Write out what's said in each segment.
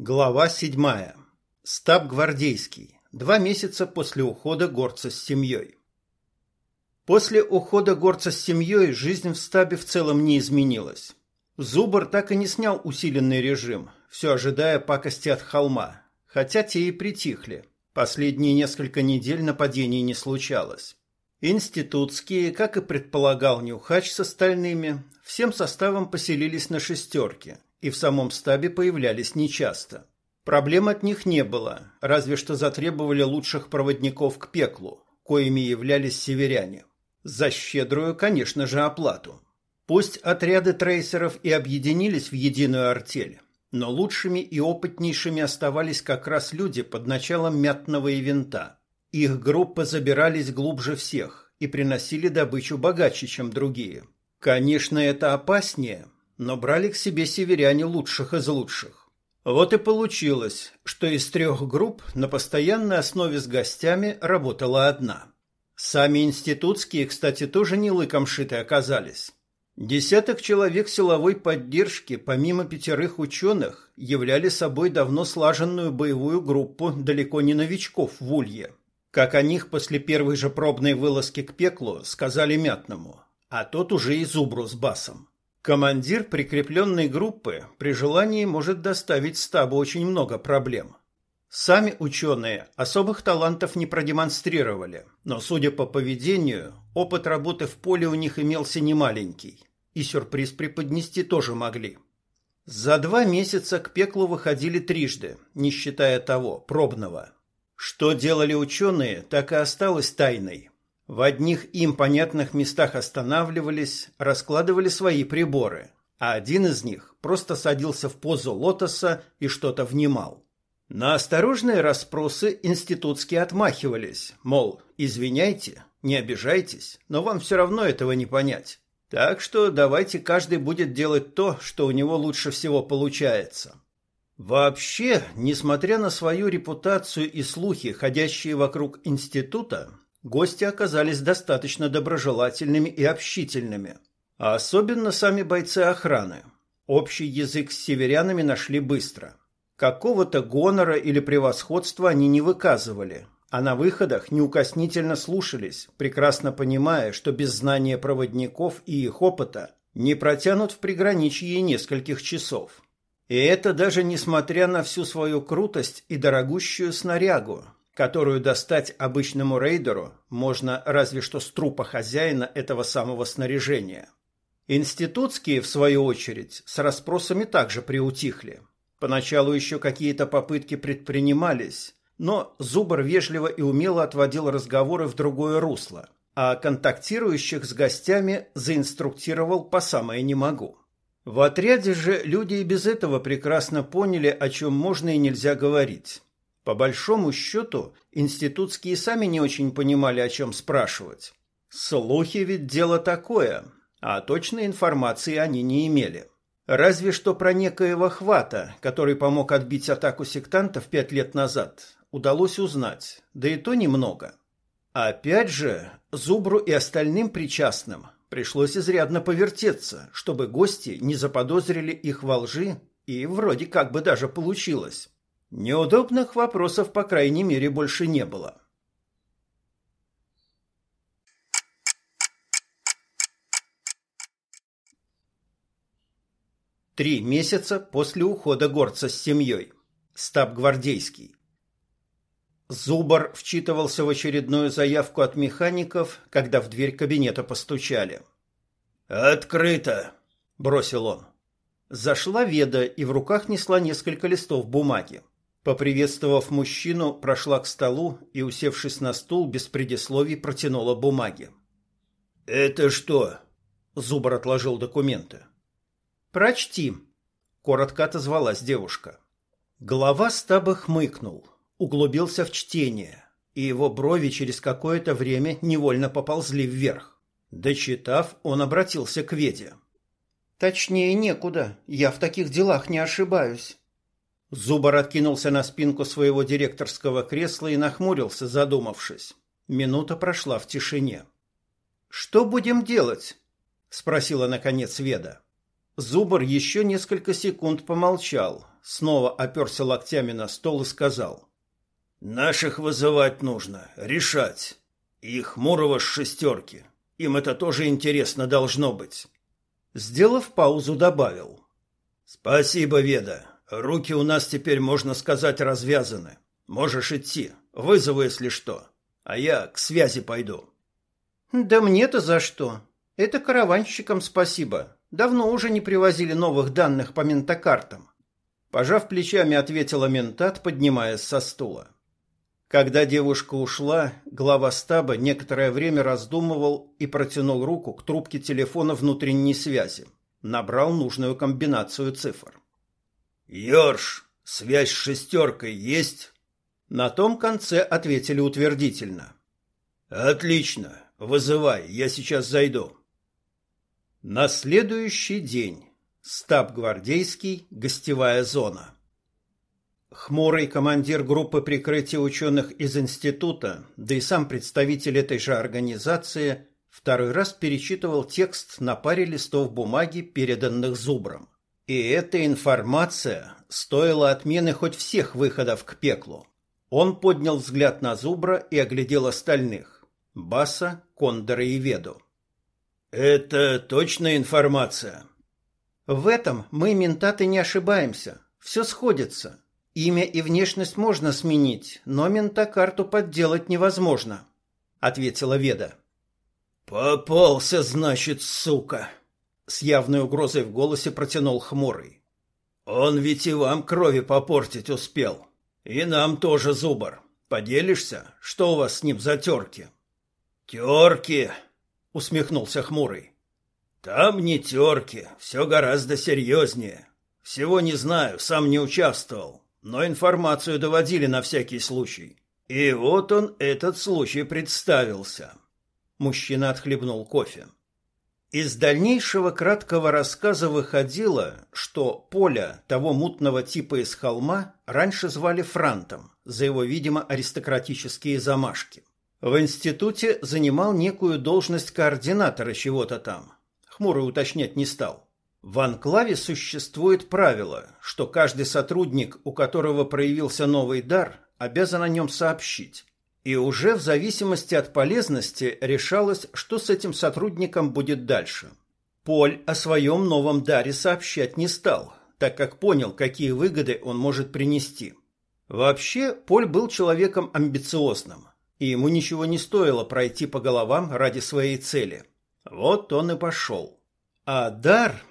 Глава седьмая. Стаб гвардейский. Два месяца после ухода горца с семьей. После ухода горца с семьей жизнь в стабе в целом не изменилась. Зубр так и не снял усиленный режим, все ожидая пакости от холма, хотя те и притихли. Последние несколько недель нападений не случалось. Институтские, как и предполагал Нюхач с остальными, всем составом поселились на шестерке – и в самом стабе появлялись нечасто. Проблем от них не было, разве что затребовали лучших проводников к пеклу, коими являлись северяне. За щедрую, конечно же, оплату. Пусть отряды трейсеров и объединились в единую артель, но лучшими и опытнейшими оставались как раз люди под началом мятного ивента. Их группы забирались глубже всех и приносили добычу богаче, чем другие. Конечно, это опаснее, но брали к себе северяне лучших из лучших. Вот и получилось, что из трех групп на постоянной основе с гостями работала одна. Сами институтские, кстати, тоже не лыком шиты оказались. Десяток человек силовой поддержки, помимо пятерых ученых, являли собой давно слаженную боевую группу далеко не новичков в Улье. Как о них после первой же пробной вылазки к пеклу сказали Мятному, а тот уже и Зубру с Басом. Командир прикрепленной группы при желании может доставить стабу очень много проблем. Сами ученые особых талантов не продемонстрировали, но, судя по поведению, опыт работы в поле у них имелся немаленький, и сюрприз преподнести тоже могли. За два месяца к пеклу выходили трижды, не считая того, пробного. Что делали ученые, так и осталось тайной. В одних им понятных местах останавливались, раскладывали свои приборы, а один из них просто садился в позу лотоса и что-то внимал. На осторожные расспросы институтские отмахивались, мол, извиняйте, не обижайтесь, но вам все равно этого не понять. Так что давайте каждый будет делать то, что у него лучше всего получается. Вообще, несмотря на свою репутацию и слухи, ходящие вокруг института, Гости оказались достаточно доброжелательными и общительными, а особенно сами бойцы охраны. Общий язык с северянами нашли быстро. Какого-то гонора или превосходства они не выказывали, а на выходах неукоснительно слушались, прекрасно понимая, что без знания проводников и их опыта не протянут в приграничье нескольких часов. И это даже несмотря на всю свою крутость и дорогущую снарягу, которую достать обычному рейдеру можно разве что с трупа хозяина этого самого снаряжения. Институтские, в свою очередь, с расспросами также приутихли. Поначалу еще какие-то попытки предпринимались, но Зубр вежливо и умело отводил разговоры в другое русло, а контактирующих с гостями заинструктировал по самое «не могу». В отряде же люди и без этого прекрасно поняли, о чем можно и нельзя говорить. По большому счету, институтские сами не очень понимали, о чем спрашивать. Слухи ведь дело такое, а точной информации они не имели. Разве что про некоего хвата, который помог отбить атаку сектантов пять лет назад, удалось узнать, да и то немного. Опять же, Зубру и остальным причастным пришлось изрядно повертеться, чтобы гости не заподозрили их во лжи, и вроде как бы даже получилось. Неудобных вопросов, по крайней мере, больше не было. Три месяца после ухода горца с семьей. Стаб гвардейский. Зубар вчитывался в очередную заявку от механиков, когда в дверь кабинета постучали. «Открыто!» – бросил он. Зашла Веда и в руках несла несколько листов бумаги. Поприветствовав мужчину, прошла к столу и, усевшись на стул, без предисловий протянула бумаги. «Это что?» – Зубр отложил документы. «Прочти», – коротко отозвалась девушка. Глава стаба хмыкнул, углубился в чтение, и его брови через какое-то время невольно поползли вверх. Дочитав, он обратился к Веде. «Точнее некуда, я в таких делах не ошибаюсь». Зубар откинулся на спинку своего директорского кресла и нахмурился, задумавшись. Минута прошла в тишине. «Что будем делать?» — спросила, наконец, Веда. Зубар еще несколько секунд помолчал, снова оперся локтями на стол и сказал. «Наших вызывать нужно, решать. И Хмурого с шестерки. Им это тоже интересно должно быть». Сделав паузу, добавил. «Спасибо, Веда. Руки у нас теперь, можно сказать, развязаны. Можешь идти. Вызову, если что. А я к связи пойду». «Да мне-то за что? Это караванщикам спасибо. Давно уже не привозили новых данных по ментокартам. Пожав плечами, ответила ментат, поднимаясь со стула. Когда девушка ушла, глава стаба некоторое время раздумывал и протянул руку к трубке телефона внутренней связи. Набрал нужную комбинацию цифр. «Йорш, связь с шестеркой есть?» На том конце ответили утвердительно. «Отлично. Вызывай, я сейчас зайду». На следующий день. Стаб гвардейский, гостевая зона. Хмурый командир группы прикрытия ученых из института, да и сам представитель этой же организации, второй раз перечитывал текст на паре листов бумаги, переданных Зубром. И эта информация стоила отмены хоть всех выходов к пеклу. Он поднял взгляд на Зубра и оглядел остальных – Баса, Кондора и Веду. Это точная информация. В этом мы, ментаты, не ошибаемся. Все сходится. Имя и внешность можно сменить, но ментокарту подделать невозможно, ответила Веда. Попался, значит, сука, с явной угрозой в голосе протянул хмурый. Он ведь и вам крови попортить успел. И нам тоже зубр. Поделишься, что у вас с ним за терки? Терки, усмехнулся хмурый. Там не терки, все гораздо серьезнее. Всего не знаю, сам не участвовал, но информацию доводили на всякий случай. И вот он этот случай представился. Мужчина отхлебнул кофе. Из дальнейшего краткого рассказа выходило, что Поля, того мутного типа из холма, раньше звали Франтом, за его, видимо, аристократические замашки. В институте занимал некую должность координатора чего-то там. Хмурый уточнять не стал. В анклаве существует правило, что каждый сотрудник, у которого проявился новый дар, обязан о нем сообщить. И уже в зависимости от полезности решалось, что с этим сотрудником будет дальше. Поль о своем новом даре сообщать не стал, так как понял, какие выгоды он может принести. Вообще, Поль был человеком амбициозным, и ему ничего не стоило пройти по головам ради своей цели. Вот он и пошел. А дар,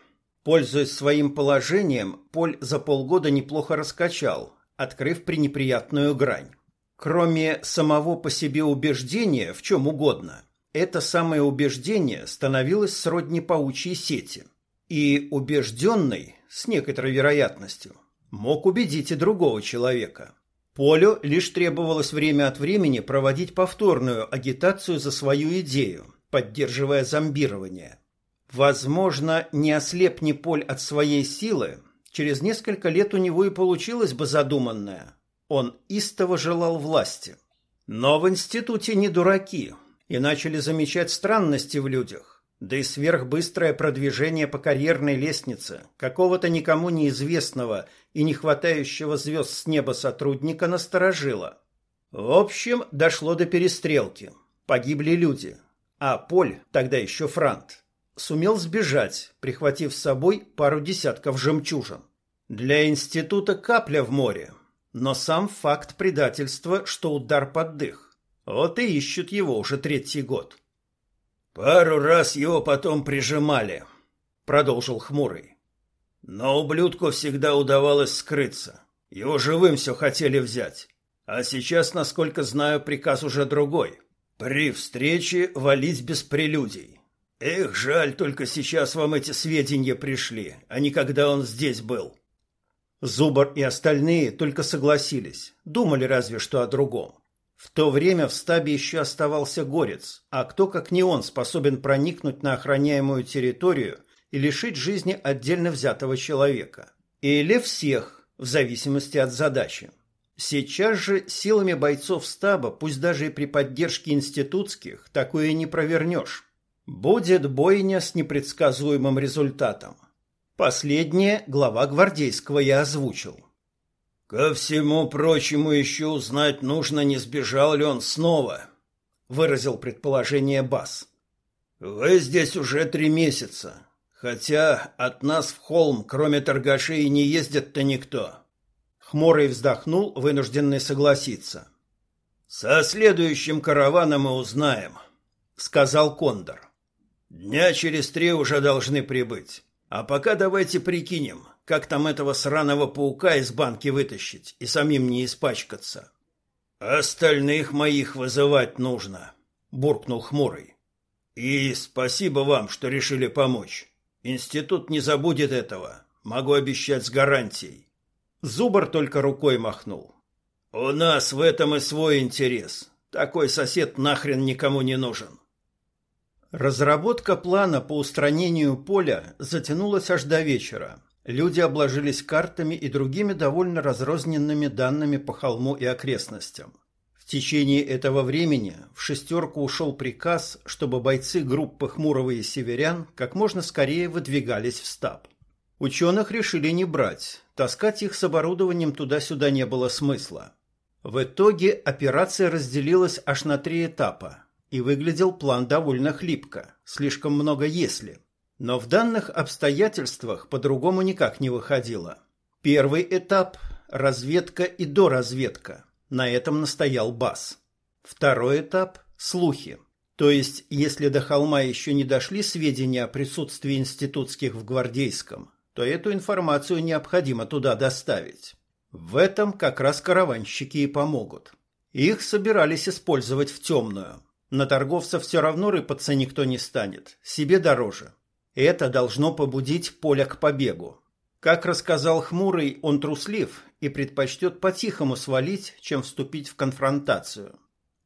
пользуясь своим положением, Поль за полгода неплохо раскачал, открыв пренеприятную грань. Кроме самого по себе убеждения в чем угодно, это самое убеждение становилось сродни паучьей сети. И убежденный, с некоторой вероятностью, мог убедить и другого человека. Полю лишь требовалось время от времени проводить повторную агитацию за свою идею, поддерживая зомбирование. Возможно, не ослепни Поль от своей силы, через несколько лет у него и получилось бы задуманное. Он истово желал власти. Но в институте не дураки и начали замечать странности в людях, да и сверхбыстрое продвижение по карьерной лестнице какого-то никому неизвестного и не хватающего звезд с неба сотрудника насторожило. В общем, дошло до перестрелки. Погибли люди. А Поль, тогда еще Франт, сумел сбежать, прихватив с собой пару десятков жемчужин. Для института капля в море, но сам факт предательства, что удар под дых. Вот и ищут его уже третий год. Пару раз его потом прижимали, продолжил хмурый. Но ублюдку всегда удавалось скрыться. Его живым все хотели взять. А сейчас, насколько знаю, приказ уже другой. При встрече валить без прелюдий. Эх, жаль, только сейчас вам эти сведения пришли, а не когда он здесь был. Зубар и остальные только согласились, думали разве что о другом. В то время в стабе еще оставался горец, а кто, как не он, способен проникнуть на охраняемую территорию и лишить жизни отдельно взятого человека. Или всех, в зависимости от задачи. Сейчас же силами бойцов стаба, пусть даже и при поддержке институтских, такое не провернешь. Будет бойня с непредсказуемым результатом. Последнее глава гвардейского я озвучил. Ко всему прочему еще узнать нужно, не сбежал ли он снова, выразил предположение Бас. Вы здесь уже три месяца, хотя от нас в холм, кроме торгашей, не ездит-то никто. Хмурый вздохнул, вынужденный согласиться. Со следующим караваном мы узнаем, сказал Кондор. Дня через три уже должны прибыть. А пока давайте прикинем, как там этого сраного паука из банки вытащить и самим не испачкаться. Остальных моих вызывать нужно, буркнул хмурый. И спасибо вам, что решили помочь. Институт не забудет этого. Могу обещать с гарантией. Зубр только рукой махнул. У нас в этом и свой интерес. Такой сосед нахрен никому не нужен. Разработка плана по устранению поля затянулась аж до вечера. Люди обложились картами и другими довольно разрозненными данными по холму и окрестностям. В течение этого времени в шестерку ушел приказ, чтобы бойцы группы Хмурого и Северян как можно скорее выдвигались в стаб. Ученых решили не брать, таскать их с оборудованием туда-сюда не было смысла. В итоге операция разделилась аж на три этапа, и выглядел план довольно хлипко, слишком много «если». Но в данных обстоятельствах по-другому никак не выходило. Первый этап – разведка и доразведка – на этом настоял Бас. Второй этап – слухи. То есть, если до холма еще не дошли сведения о присутствии институтских в Гвардейском, то эту информацию необходимо туда доставить. В этом как раз караванщики и помогут. Их собирались использовать в темную. На торговца все равно рыпаться никто не станет, себе дороже. Это должно побудить Поля к побегу. Как рассказал Хмурый, он труслив и предпочтет по-тихому свалить, чем вступить в конфронтацию.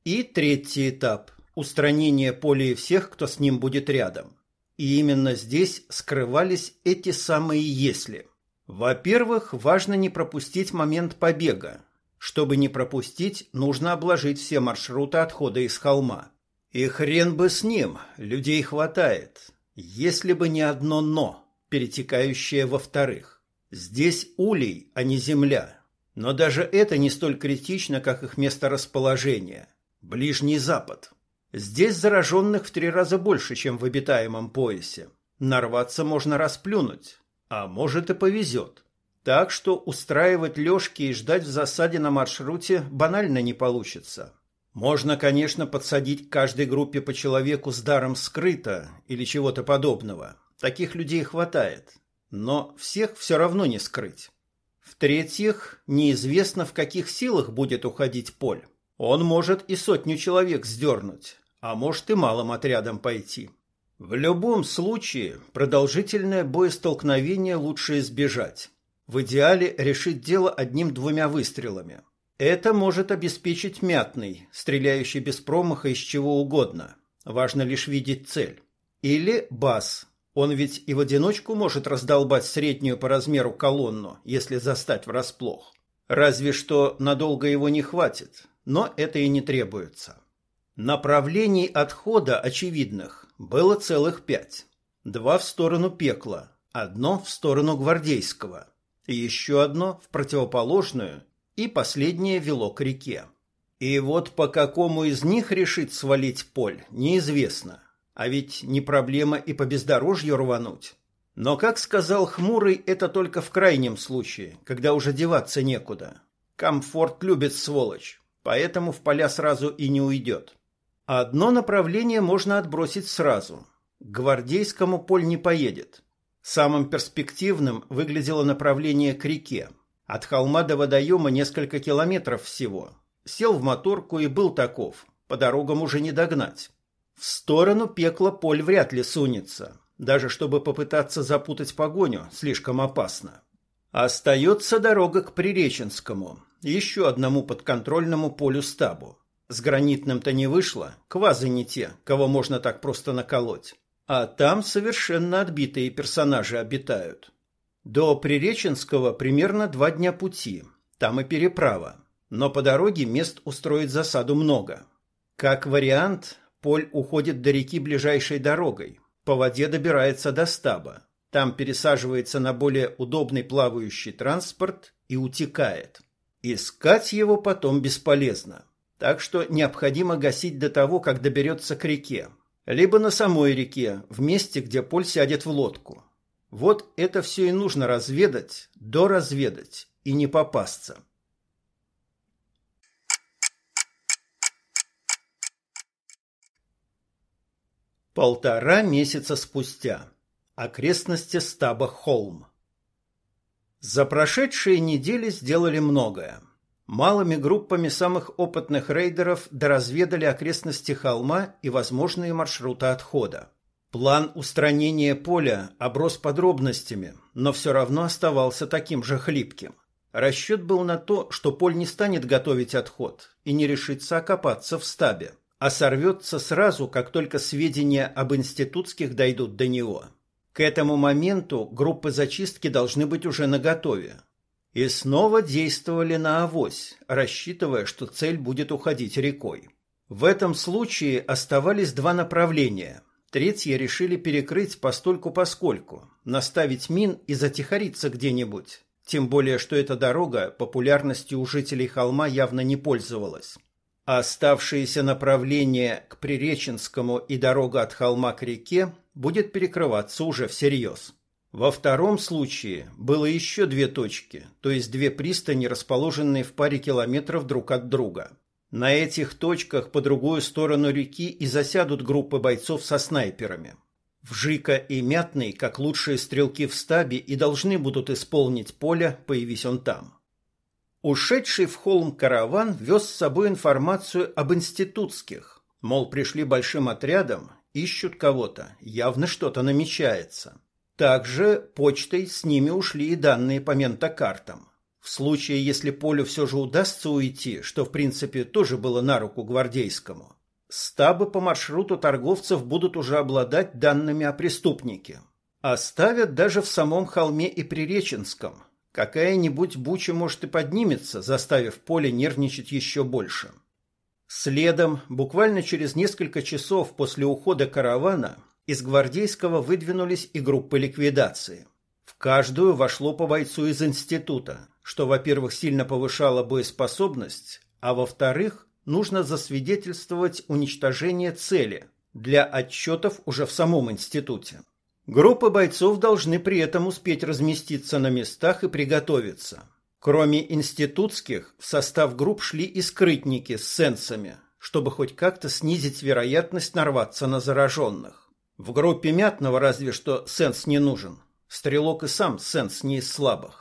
И третий этап – устранение Поля и всех, кто с ним будет рядом. И именно здесь скрывались эти самые «если». Во-первых, важно не пропустить момент побега. Чтобы не пропустить, нужно обложить все маршруты отхода из холма. И хрен бы с ним, людей хватает. Если бы не одно «но», перетекающее во-вторых. Здесь улей, а не земля. Но даже это не столь критично, как их месторасположение. Ближний Запад. Здесь зараженных в три раза больше, чем в обитаемом поясе. Нарваться можно расплюнуть, а может и повезет. Так что устраивать лёжки и ждать в засаде на маршруте банально не получится. Можно, конечно, подсадить к каждой группе по человеку с даром скрыто или чего-то подобного. Таких людей хватает но всех все равно не скрыть. В-третьих, неизвестно, в каких силах будет уходить Поль. Он может и сотню человек сдернуть, а может и малым отрядом пойти. В любом случае, продолжительное боестолкновение лучше избежать. В идеале решить дело одним-двумя выстрелами. Это может обеспечить мятный, стреляющий без промаха из чего угодно. Важно лишь видеть цель. Или бас, он ведь и в одиночку может раздолбать среднюю по размеру колонну, если застать врасплох. Разве что надолго его не хватит, но это и не требуется. Направлений отхода очевидных было целых пять. Два в сторону пекла, одно в сторону гвардейского, и еще одно в противоположную, и последнее вело к реке. И вот по какому из них решить свалить поль, неизвестно. А ведь не проблема и по бездорожью рвануть. Но, как сказал Хмурый, это только в крайнем случае, когда уже деваться некуда. Комфорт любит сволочь, поэтому в поля сразу и не уйдет. Одно направление можно отбросить сразу. К гвардейскому поль не поедет. Самым перспективным выглядело направление к реке. От холма до водоема несколько километров всего. Сел в моторку и был таков. По дорогам уже не догнать. В сторону пекла Поль вряд ли сунется, даже чтобы попытаться запутать погоню, слишком опасно. Остается дорога к Приреченскому, еще одному подконтрольному полю стабу. С гранитным-то не вышло, квазы не те, кого можно так просто наколоть. А там совершенно отбитые персонажи обитают. До Приреченского примерно два дня пути, там и переправа. Но по дороге мест устроить засаду много. Как вариант, Поль уходит до реки ближайшей дорогой. По воде добирается до стаба. Там пересаживается на более удобный плавающий транспорт и утекает. Искать его потом бесполезно, так что необходимо гасить до того, как доберется к реке, либо на самой реке, в месте, где Поль сядет в лодку. Вот это все и нужно разведать, доразведать и не попасться. Полтора месяца спустя. Окрестности стаба Холм. За прошедшие недели сделали многое. Малыми группами самых опытных рейдеров доразведали окрестности холма и возможные маршруты отхода. План устранения поля оброс подробностями, но все равно оставался таким же хлипким. Расчет был на то, что Поль не станет готовить отход и не решится окопаться в стабе а сорвется сразу, как только сведения об институтских дойдут до него. К этому моменту группы зачистки должны быть уже наготове. И снова действовали на авось, рассчитывая, что цель будет уходить рекой. В этом случае оставались два направления. Третье решили перекрыть постольку-поскольку, наставить мин и затихариться где-нибудь. Тем более, что эта дорога популярностью у жителей холма явно не пользовалась а оставшиеся направления к Приреченскому и дорога от холма к реке будет перекрываться уже всерьез. Во втором случае было еще две точки, то есть две пристани, расположенные в паре километров друг от друга. На этих точках по другую сторону реки и засядут группы бойцов со снайперами. Вжика и Мятный, как лучшие стрелки в стабе, и должны будут исполнить поле, появись он там. Ушедший в холм караван вез с собой информацию об институтских. Мол, пришли большим отрядом, ищут кого-то, явно что-то намечается. Также почтой с ними ушли и данные по ментокартам. В случае, если Полю все же удастся уйти, что в принципе тоже было на руку гвардейскому, стабы по маршруту торговцев будут уже обладать данными о преступнике. Оставят даже в самом холме и Приреченском – Какая-нибудь буча, может, и поднимется, заставив поле нервничать еще больше. Следом, буквально через несколько часов после ухода каравана, из гвардейского выдвинулись и группы ликвидации. В каждую вошло по бойцу из института, что, во-первых, сильно повышало боеспособность, а во-вторых, нужно засвидетельствовать уничтожение цели для отчетов уже в самом институте. Группы бойцов должны при этом успеть разместиться на местах и приготовиться. Кроме институтских, в состав групп шли и скрытники с сенсами, чтобы хоть как-то снизить вероятность нарваться на зараженных. В группе Мятного разве что сенс не нужен. Стрелок и сам сенс не из слабых.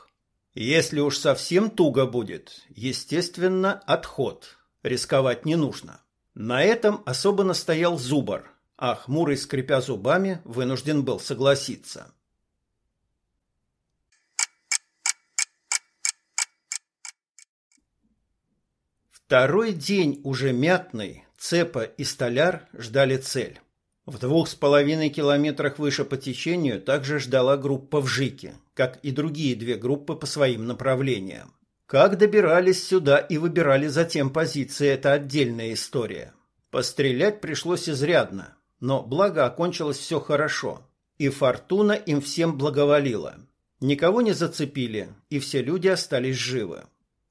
Если уж совсем туго будет, естественно, отход. Рисковать не нужно. На этом особо настоял Зубар, а хмурый, скрипя зубами, вынужден был согласиться. Второй день уже мятный, Цепа и Столяр ждали цель. В двух с половиной километрах выше по течению также ждала группа в Жике, как и другие две группы по своим направлениям. Как добирались сюда и выбирали затем позиции – это отдельная история. Пострелять пришлось изрядно, но благо окончилось все хорошо, и фортуна им всем благоволила. Никого не зацепили, и все люди остались живы.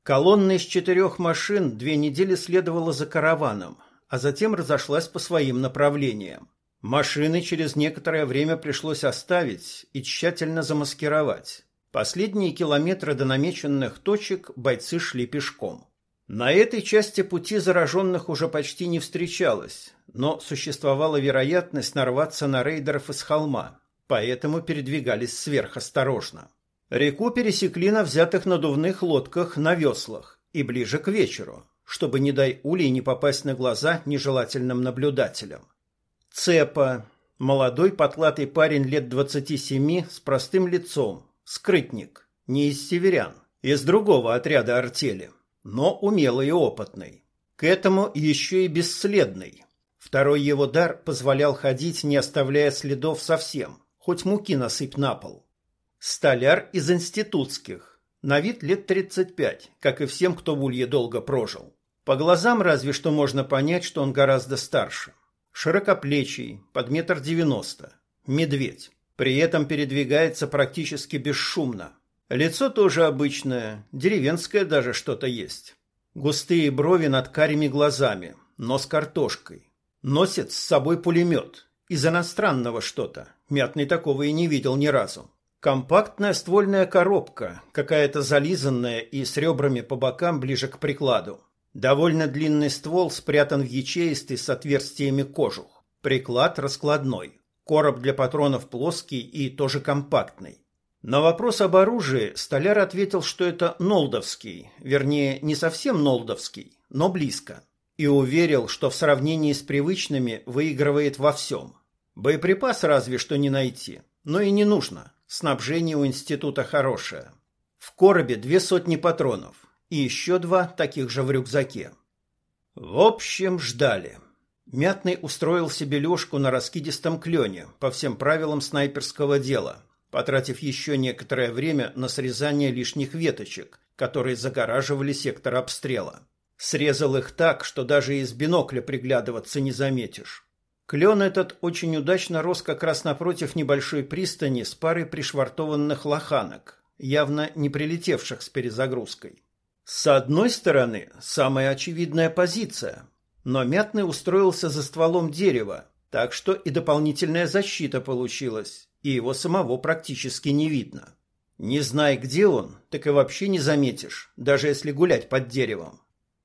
Колонна из четырех машин две недели следовала за караваном, а затем разошлась по своим направлениям. Машины через некоторое время пришлось оставить и тщательно замаскировать. Последние километры до намеченных точек бойцы шли пешком. На этой части пути зараженных уже почти не встречалось, но существовала вероятность нарваться на рейдеров из холма, поэтому передвигались сверхосторожно. Реку пересекли на взятых надувных лодках на веслах и ближе к вечеру, чтобы, не дай улей, не попасть на глаза нежелательным наблюдателям. Цепа, молодой потлатый парень лет двадцати семи с простым лицом, скрытник, не из северян, из другого отряда артели – но умелый и опытный. К этому еще и бесследный. Второй его дар позволял ходить, не оставляя следов совсем, хоть муки насыпь на пол. Столяр из институтских, на вид лет 35, как и всем, кто в Улье долго прожил. По глазам разве что можно понять, что он гораздо старше. Широкоплечий, под метр девяносто, медведь. При этом передвигается практически бесшумно. Лицо тоже обычное, деревенское даже что-то есть. Густые брови над карими глазами, нос картошкой. Носит с собой пулемет. Из иностранного что-то. Мятный такого и не видел ни разу. Компактная ствольная коробка, какая-то зализанная и с ребрами по бокам ближе к прикладу. Довольно длинный ствол спрятан в ячеистый с отверстиями кожух. Приклад раскладной. Короб для патронов плоский и тоже компактный. На вопрос об оружии столяр ответил, что это нолдовский, вернее, не совсем нолдовский, но близко. И уверил, что в сравнении с привычными выигрывает во всем. Боеприпас разве что не найти, но и не нужно. Снабжение у института хорошее. В коробе две сотни патронов и еще два таких же в рюкзаке. В общем, ждали. Мятный устроил себе лёжку на раскидистом клене по всем правилам снайперского дела, потратив еще некоторое время на срезание лишних веточек, которые загораживали сектор обстрела. Срезал их так, что даже из бинокля приглядываться не заметишь. Клен этот очень удачно рос как раз напротив небольшой пристани с парой пришвартованных лоханок, явно не прилетевших с перезагрузкой. С одной стороны, самая очевидная позиция, но Мятный устроился за стволом дерева, так что и дополнительная защита получилась, и его самого практически не видно. Не зная, где он, так и вообще не заметишь, даже если гулять под деревом.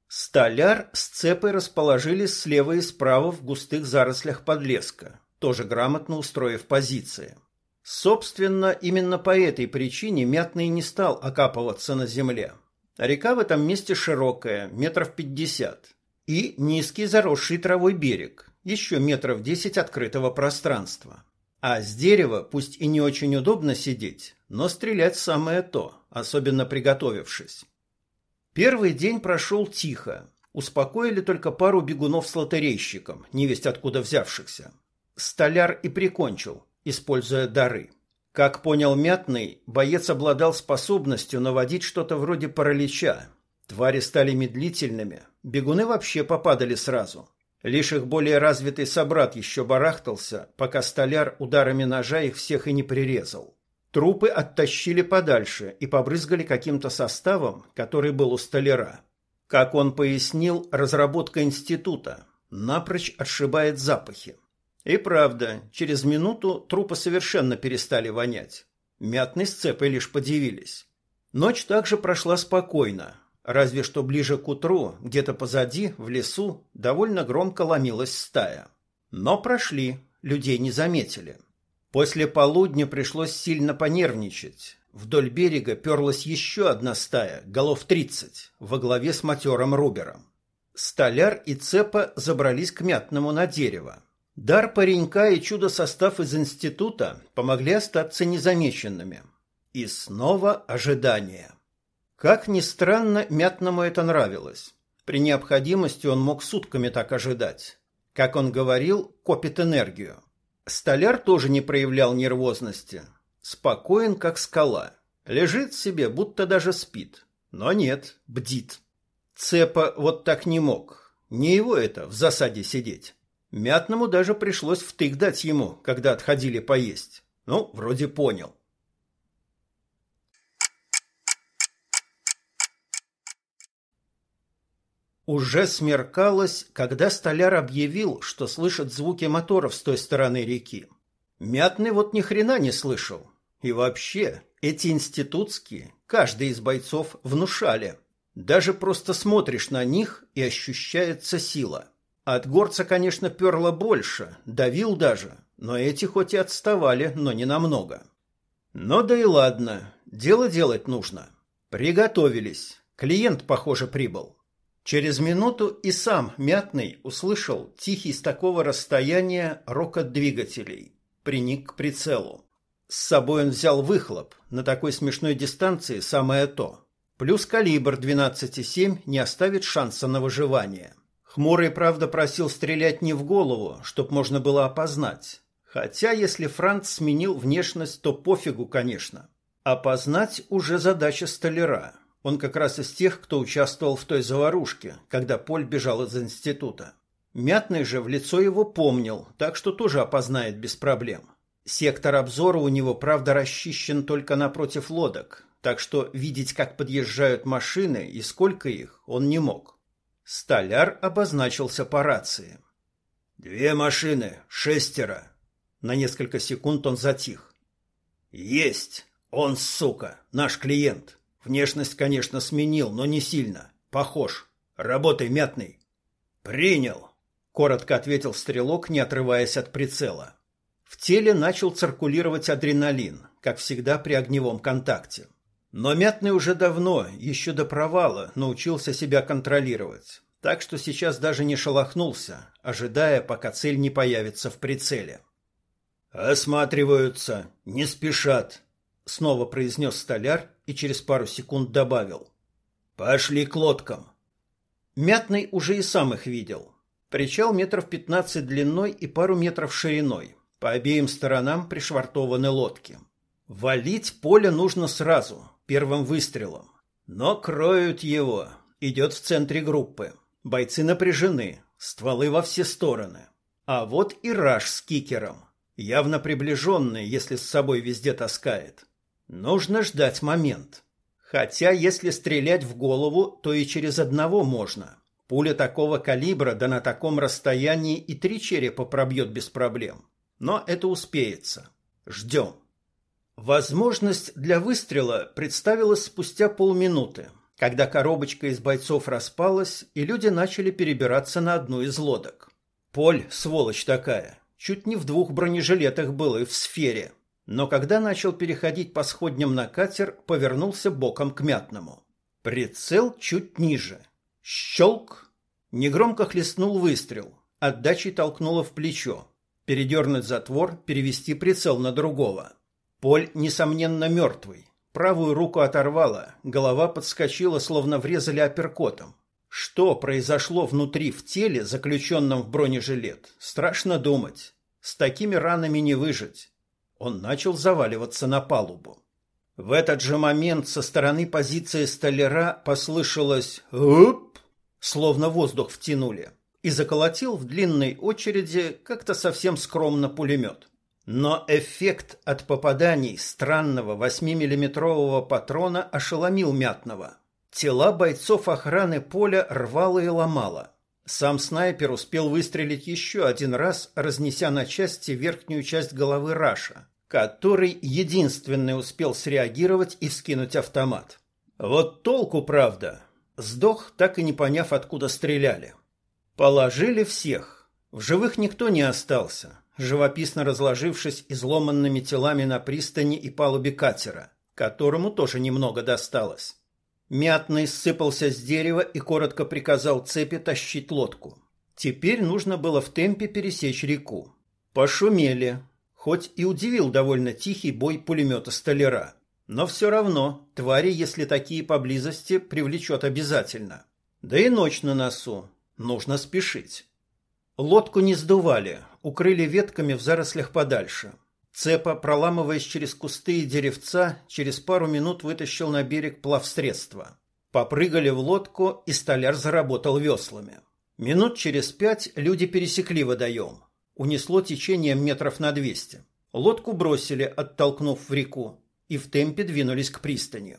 Столяр с цепой расположились слева и справа в густых зарослях подлеска, тоже грамотно устроив позиции. Собственно, именно по этой причине Мятный не стал окапываться на земле. Река в этом месте широкая, метров пятьдесят, и низкий заросший травой берег, еще метров десять открытого пространства. А с дерева, пусть и не очень удобно сидеть, но стрелять самое то, особенно приготовившись. Первый день прошел тихо. Успокоили только пару бегунов с лотерейщиком, невесть откуда взявшихся. Столяр и прикончил, используя дары. Как понял Мятный, боец обладал способностью наводить что-то вроде паралича. Твари стали медлительными, бегуны вообще попадали сразу. Лишь их более развитый собрат еще барахтался, пока столяр ударами ножа их всех и не прирезал. Трупы оттащили подальше и побрызгали каким-то составом, который был у столяра. Как он пояснил, разработка института напрочь отшибает запахи. И правда, через минуту трупы совершенно перестали вонять. Мятный с цепой лишь подивились. Ночь также прошла спокойно, разве что ближе к утру, где-то позади, в лесу, довольно громко ломилась стая. Но прошли, людей не заметили. После полудня пришлось сильно понервничать. Вдоль берега перлась еще одна стая, голов тридцать, во главе с матерым Рубером. Столяр и Цепа забрались к мятному на дерево. Дар паренька и чудо-состав из института помогли остаться незамеченными. И снова ожидание. Как ни странно, мятному это нравилось. При необходимости он мог сутками так ожидать. Как он говорил, копит энергию. Столяр тоже не проявлял нервозности. Спокоен, как скала. Лежит себе, будто даже спит. Но нет, бдит. Цепа вот так не мог. Не его это в засаде сидеть. Мятному даже пришлось втык дать ему, когда отходили поесть. Ну, вроде понял. Уже смеркалось, когда столяр объявил, что слышит звуки моторов с той стороны реки. Мятный вот ни хрена не слышал. И вообще, эти институтские, каждый из бойцов внушали. Даже просто смотришь на них, и ощущается сила. От горца, конечно, перло больше, давил даже, но эти хоть и отставали, но не намного. Но да и ладно, дело делать нужно. Приготовились. Клиент, похоже, прибыл. Через минуту и сам Мятный услышал тихий с такого расстояния рокот двигателей. Приник к прицелу. С собой он взял выхлоп, на такой смешной дистанции самое то. Плюс калибр 12,7 не оставит шанса на выживание. Хмурый, правда, просил стрелять не в голову, чтоб можно было опознать. Хотя, если Франц сменил внешность, то пофигу, конечно. Опознать уже задача столяра. Он как раз из тех, кто участвовал в той заварушке, когда Поль бежал из института. Мятный же в лицо его помнил, так что тоже опознает без проблем. Сектор обзора у него, правда, расчищен только напротив лодок, так что видеть, как подъезжают машины и сколько их, он не мог. Столяр обозначился по рации. «Две машины, шестеро». На несколько секунд он затих. «Есть! Он, сука, наш клиент. Внешность, конечно, сменил, но не сильно. Похож. Работай, мятный». «Принял», — коротко ответил стрелок, не отрываясь от прицела. В теле начал циркулировать адреналин, как всегда при огневом контакте. Но Мятный уже давно, еще до провала, научился себя контролировать, так что сейчас даже не шелохнулся, ожидая, пока цель не появится в прицеле. «Осматриваются, не спешат», — снова произнес столяр и через пару секунд добавил. «Пошли к лодкам». Мятный уже и сам их видел. Причал метров пятнадцать длиной и пару метров шириной. По обеим сторонам пришвартованы лодки. Валить поле нужно сразу, первым выстрелом. Но кроют его. Идет в центре группы. Бойцы напряжены, стволы во все стороны. А вот и Раш с кикером. Явно приближенный, если с собой везде таскает. Нужно ждать момент. Хотя, если стрелять в голову, то и через одного можно. Пуля такого калибра, да на таком расстоянии и три черепа пробьет без проблем. Но это успеется. Ждем. Возможность для выстрела представилась спустя полминуты, когда коробочка из бойцов распалась, и люди начали перебираться на одну из лодок. Поль, сволочь такая, чуть не в двух бронежилетах был и в сфере. Но когда начал переходить по сходням на катер, повернулся боком к мятному. Прицел чуть ниже. Щелк! Негромко хлестнул выстрел. Отдачей толкнуло в плечо. Передернуть затвор, перевести прицел на другого. Поль, несомненно, мертвый. Правую руку оторвало, голова подскочила, словно врезали апперкотом. Что произошло внутри в теле, заключенном в бронежилет, страшно думать. С такими ранами не выжить. Он начал заваливаться на палубу. В этот же момент со стороны позиции столяра послышалось «Уп!», словно воздух втянули, и заколотил в длинной очереди как-то совсем скромно пулемет. Но эффект от попаданий странного 8-миллиметрового патрона ошеломил Мятного. Тела бойцов охраны поля рвало и ломало. Сам снайпер успел выстрелить еще один раз, разнеся на части верхнюю часть головы Раша, который единственный успел среагировать и вскинуть автомат. Вот толку, правда. Сдох, так и не поняв, откуда стреляли. Положили всех. В живых никто не остался живописно разложившись изломанными телами на пристани и палубе катера, которому тоже немного досталось. Мятный сыпался с дерева и коротко приказал цепи тащить лодку. Теперь нужно было в темпе пересечь реку. Пошумели, хоть и удивил довольно тихий бой пулемета столяра. Но все равно твари, если такие поблизости, привлечет обязательно. Да и ночь на носу. Нужно спешить. Лодку не сдували, укрыли ветками в зарослях подальше. Цепа, проламываясь через кусты и деревца, через пару минут вытащил на берег плавсредство. Попрыгали в лодку, и столяр заработал веслами. Минут через пять люди пересекли водоем. Унесло течением метров на двести. Лодку бросили, оттолкнув в реку, и в темпе двинулись к пристани.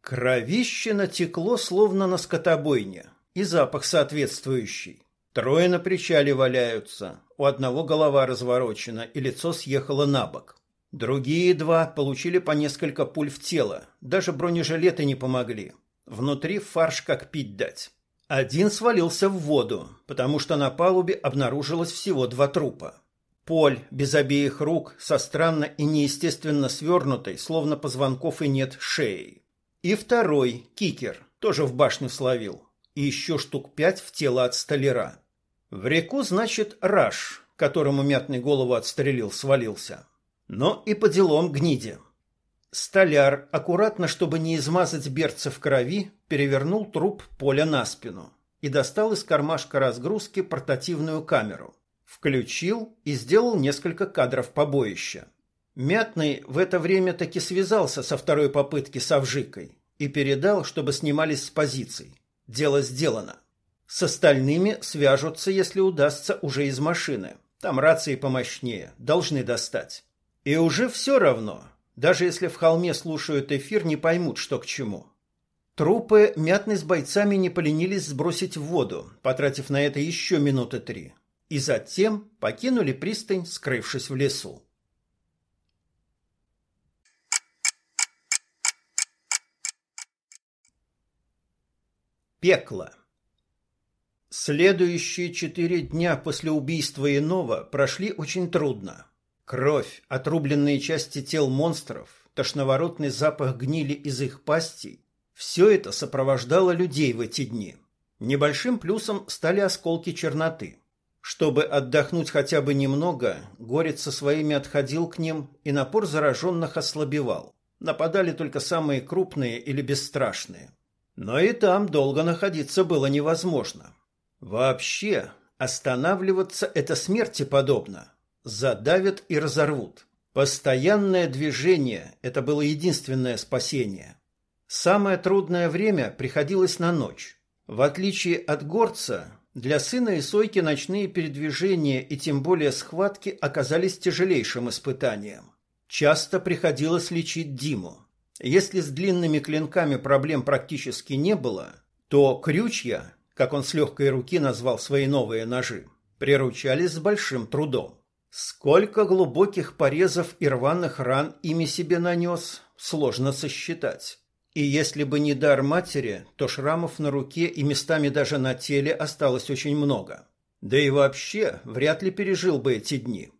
Кровище натекло, словно на скотобойне, и запах соответствующий. Трое на причале валяются. У одного голова разворочена, и лицо съехало на бок. Другие два получили по несколько пуль в тело. Даже бронежилеты не помогли. Внутри фарш как пить дать. Один свалился в воду, потому что на палубе обнаружилось всего два трупа. Поль без обеих рук, со странно и неестественно свернутой, словно позвонков и нет, шеей. И второй, кикер, тоже в башню словил. И еще штук пять в тело от столяра. В реку, значит, Раш, которому мятный голову отстрелил, свалился. Но и по делам гниде. Столяр, аккуратно, чтобы не измазать берца в крови, перевернул труп поля на спину и достал из кармашка разгрузки портативную камеру. Включил и сделал несколько кадров побоища. Мятный в это время таки связался со второй попытки с Авжикой и передал, чтобы снимались с позиций. Дело сделано. С остальными свяжутся, если удастся, уже из машины. Там рации помощнее, должны достать. И уже все равно. Даже если в холме слушают эфир, не поймут, что к чему. Трупы мятный с бойцами не поленились сбросить в воду, потратив на это еще минуты три. И затем покинули пристань, скрывшись в лесу. Пекло. Следующие четыре дня после убийства иного прошли очень трудно. Кровь, отрубленные части тел монстров, тошноворотный запах гнили из их пастей – все это сопровождало людей в эти дни. Небольшим плюсом стали осколки черноты. Чтобы отдохнуть хотя бы немного, Горец со своими отходил к ним, и напор зараженных ослабевал. Нападали только самые крупные или бесстрашные. Но и там долго находиться было невозможно. Вообще, останавливаться – это смерти подобно задавят и разорвут. Постоянное движение – это было единственное спасение. Самое трудное время приходилось на ночь. В отличие от горца, для сына и сойки ночные передвижения и тем более схватки оказались тяжелейшим испытанием. Часто приходилось лечить Диму. Если с длинными клинками проблем практически не было, то крючья, как он с легкой руки назвал свои новые ножи, приручались с большим трудом. Сколько глубоких порезов и рваных ран ими себе нанес, сложно сосчитать. И если бы не дар матери, то шрамов на руке и местами даже на теле осталось очень много. Да и вообще, вряд ли пережил бы эти дни.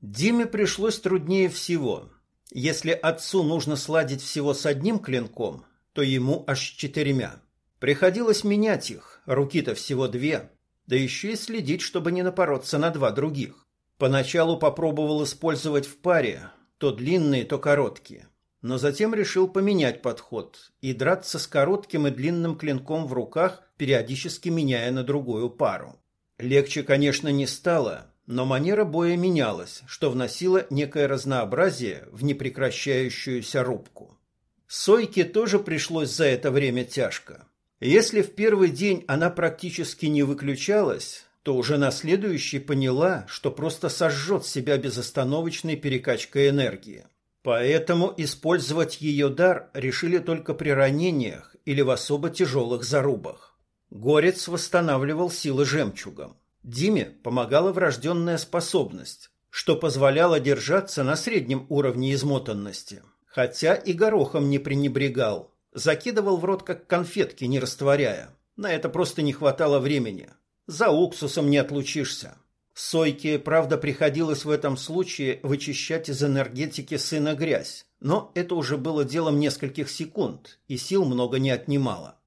Диме пришлось труднее всего. Если отцу нужно сладить всего с одним клинком, то ему аж четырьмя. Приходилось менять их, руки-то всего две, да еще и следить, чтобы не напороться на два других. Поначалу попробовал использовать в паре, то длинные, то короткие. Но затем решил поменять подход и драться с коротким и длинным клинком в руках, периодически меняя на другую пару. Легче, конечно, не стало, но манера боя менялась, что вносило некое разнообразие в непрекращающуюся рубку. Сойке тоже пришлось за это время тяжко. Если в первый день она практически не выключалась, то уже на следующий поняла, что просто сожжет себя безостановочной перекачкой энергии. Поэтому использовать ее дар решили только при ранениях или в особо тяжелых зарубах. Горец восстанавливал силы жемчугом. Диме помогала врожденная способность, что позволяло держаться на среднем уровне измотанности. Хотя и горохом не пренебрегал, закидывал в рот как конфетки, не растворяя. На это просто не хватало времени. За уксусом не отлучишься. Сойке, правда, приходилось в этом случае вычищать из энергетики сына грязь, но это уже было делом нескольких секунд, и сил много не отнимало.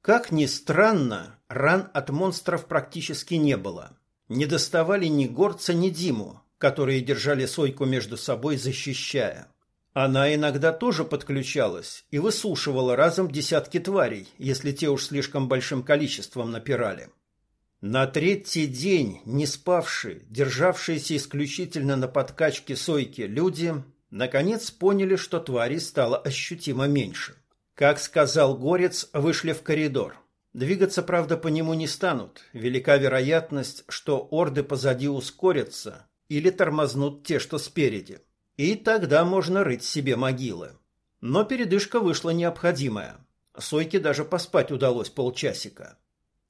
Как ни странно, ран от монстров практически не было. Не доставали ни горца, ни Диму, которые держали Сойку между собой, защищая. Она иногда тоже подключалась и высушивала разом десятки тварей, если те уж слишком большим количеством напирали. На третий день не спавшие, державшиеся исключительно на подкачке сойки люди, наконец поняли, что тварей стало ощутимо меньше. Как сказал Горец, вышли в коридор. Двигаться, правда, по нему не станут. Велика вероятность, что орды позади ускорятся или тормознут те, что спереди. И тогда можно рыть себе могилы. Но передышка вышла необходимая. Сойке даже поспать удалось полчасика.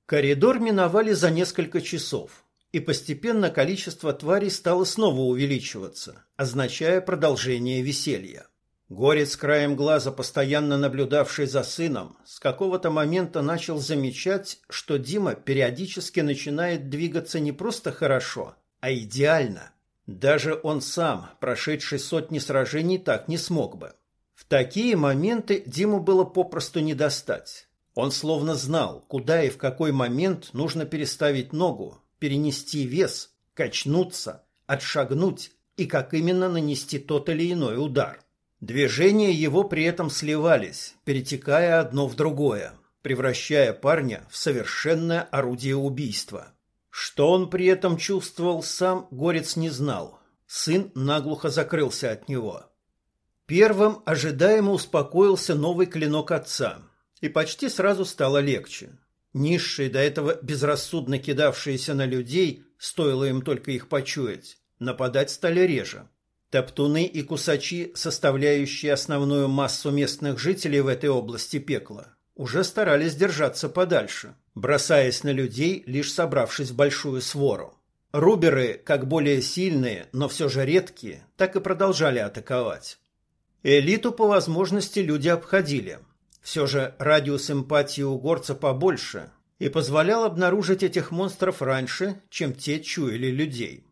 Коридор миновали за несколько часов, и постепенно количество тварей стало снова увеличиваться, означая продолжение веселья. Горец краем глаза, постоянно наблюдавший за сыном, с какого-то момента начал замечать, что Дима периодически начинает двигаться не просто хорошо, а идеально. Даже он сам, прошедший сотни сражений, так не смог бы. В такие моменты Диму было попросту не достать. Он словно знал, куда и в какой момент нужно переставить ногу, перенести вес, качнуться, отшагнуть и как именно нанести тот или иной удар. Движения его при этом сливались, перетекая одно в другое, превращая парня в совершенное орудие убийства. Что он при этом чувствовал сам, Горец не знал. Сын наглухо закрылся от него. Первым ожидаемо успокоился новый клинок отца – и почти сразу стало легче. Низшие, до этого безрассудно кидавшиеся на людей, стоило им только их почуять, нападать стали реже. Топтуны и кусачи, составляющие основную массу местных жителей в этой области пекла, уже старались держаться подальше, бросаясь на людей, лишь собравшись в большую свору. Руберы, как более сильные, но все же редкие, так и продолжали атаковать. Элиту по возможности люди обходили. Все же радиус эмпатии у горца побольше и позволял обнаружить этих монстров раньше, чем те чуяли людей.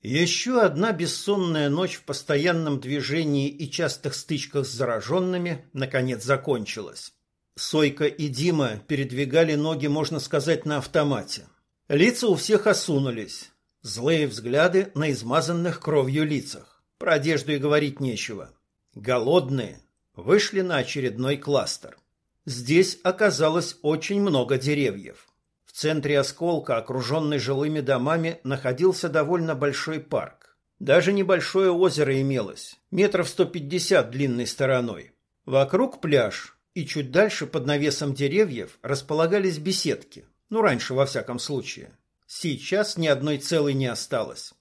Еще одна бессонная ночь в постоянном движении и частых стычках с зараженными наконец закончилась. Сойка и Дима передвигали ноги, можно сказать, на автомате. Лица у всех осунулись. Злые взгляды на измазанных кровью лицах. Про одежду и говорить нечего. Голодные вышли на очередной кластер. Здесь оказалось очень много деревьев. В центре осколка, окруженный жилыми домами, находился довольно большой парк. Даже небольшое озеро имелось, метров 150 длинной стороной. Вокруг пляж, и чуть дальше под навесом деревьев располагались беседки. Ну, раньше, во всяком случае. Сейчас ни одной целой не осталось.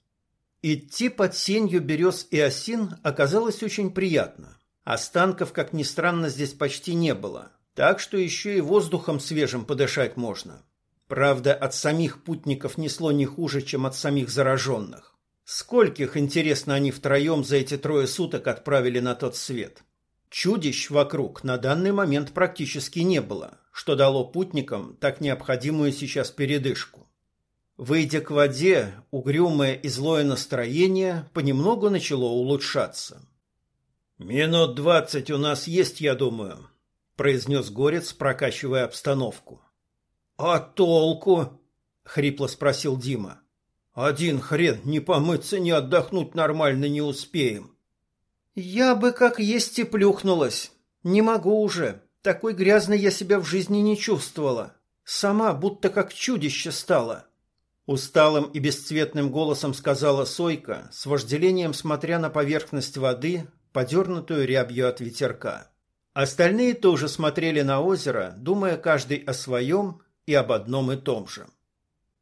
Идти под сенью берез и осин оказалось очень приятно. Останков, как ни странно, здесь почти не было. Так что еще и воздухом свежим подышать можно. Правда, от самих путников несло не хуже, чем от самих зараженных. Скольких, интересно, они втроем за эти трое суток отправили на тот свет? Чудищ вокруг на данный момент практически не было, что дало путникам так необходимую сейчас передышку. Выйдя к воде, угрюмое и злое настроение понемногу начало улучшаться. «Минут двадцать у нас есть, я думаю», — произнес Горец, прокачивая обстановку. «А толку?» — хрипло спросил Дима. «Один хрен, не помыться, не отдохнуть нормально не успеем». Я бы как есть и плюхнулась. Не могу уже. Такой грязной я себя в жизни не чувствовала. Сама будто как чудище стала. Усталым и бесцветным голосом сказала Сойка, с вожделением смотря на поверхность воды, подернутую рябью от ветерка. Остальные тоже смотрели на озеро, думая каждый о своем и об одном и том же.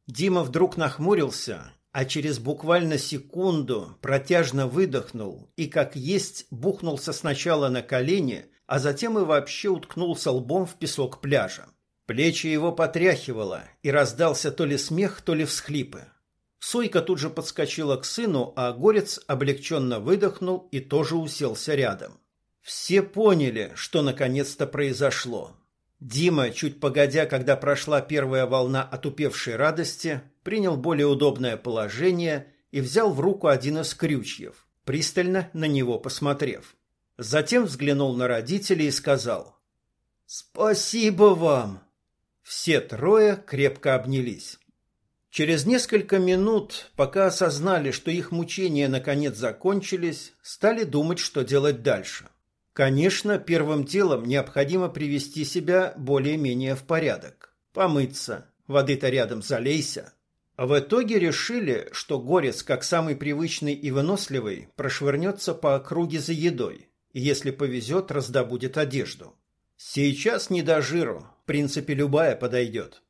Дима вдруг нахмурился а через буквально секунду протяжно выдохнул и, как есть, бухнулся сначала на колени, а затем и вообще уткнулся лбом в песок пляжа. Плечи его потряхивало, и раздался то ли смех, то ли всхлипы. Сойка тут же подскочила к сыну, а Горец облегченно выдохнул и тоже уселся рядом. Все поняли, что наконец-то произошло. Дима, чуть погодя, когда прошла первая волна отупевшей радости, принял более удобное положение и взял в руку один из крючьев, пристально на него посмотрев. Затем взглянул на родителей и сказал «Спасибо вам!» Все трое крепко обнялись. Через несколько минут, пока осознали, что их мучения наконец закончились, стали думать, что делать дальше – Конечно, первым делом необходимо привести себя более-менее в порядок. Помыться, воды-то рядом залейся. А в итоге решили, что горец, как самый привычный и выносливый, прошвырнется по округе за едой, и если повезет, раздобудет одежду. Сейчас не до жиру, в принципе, любая подойдет.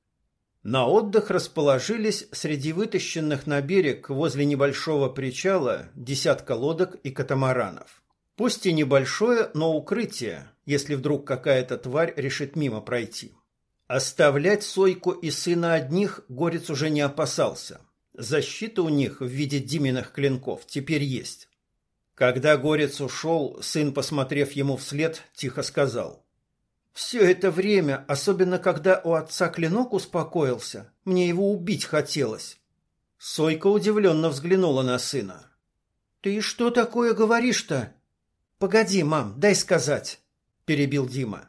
На отдых расположились среди вытащенных на берег возле небольшого причала десятка лодок и катамаранов. Пусть и небольшое, но укрытие, если вдруг какая-то тварь решит мимо пройти. Оставлять Сойку и сына одних Горец уже не опасался. Защита у них в виде Диминых клинков теперь есть. Когда Горец ушел, сын, посмотрев ему вслед, тихо сказал. «Все это время, особенно когда у отца клинок успокоился, мне его убить хотелось». Сойка удивленно взглянула на сына. «Ты что такое говоришь-то?» «Погоди, мам, дай сказать», – перебил Дима.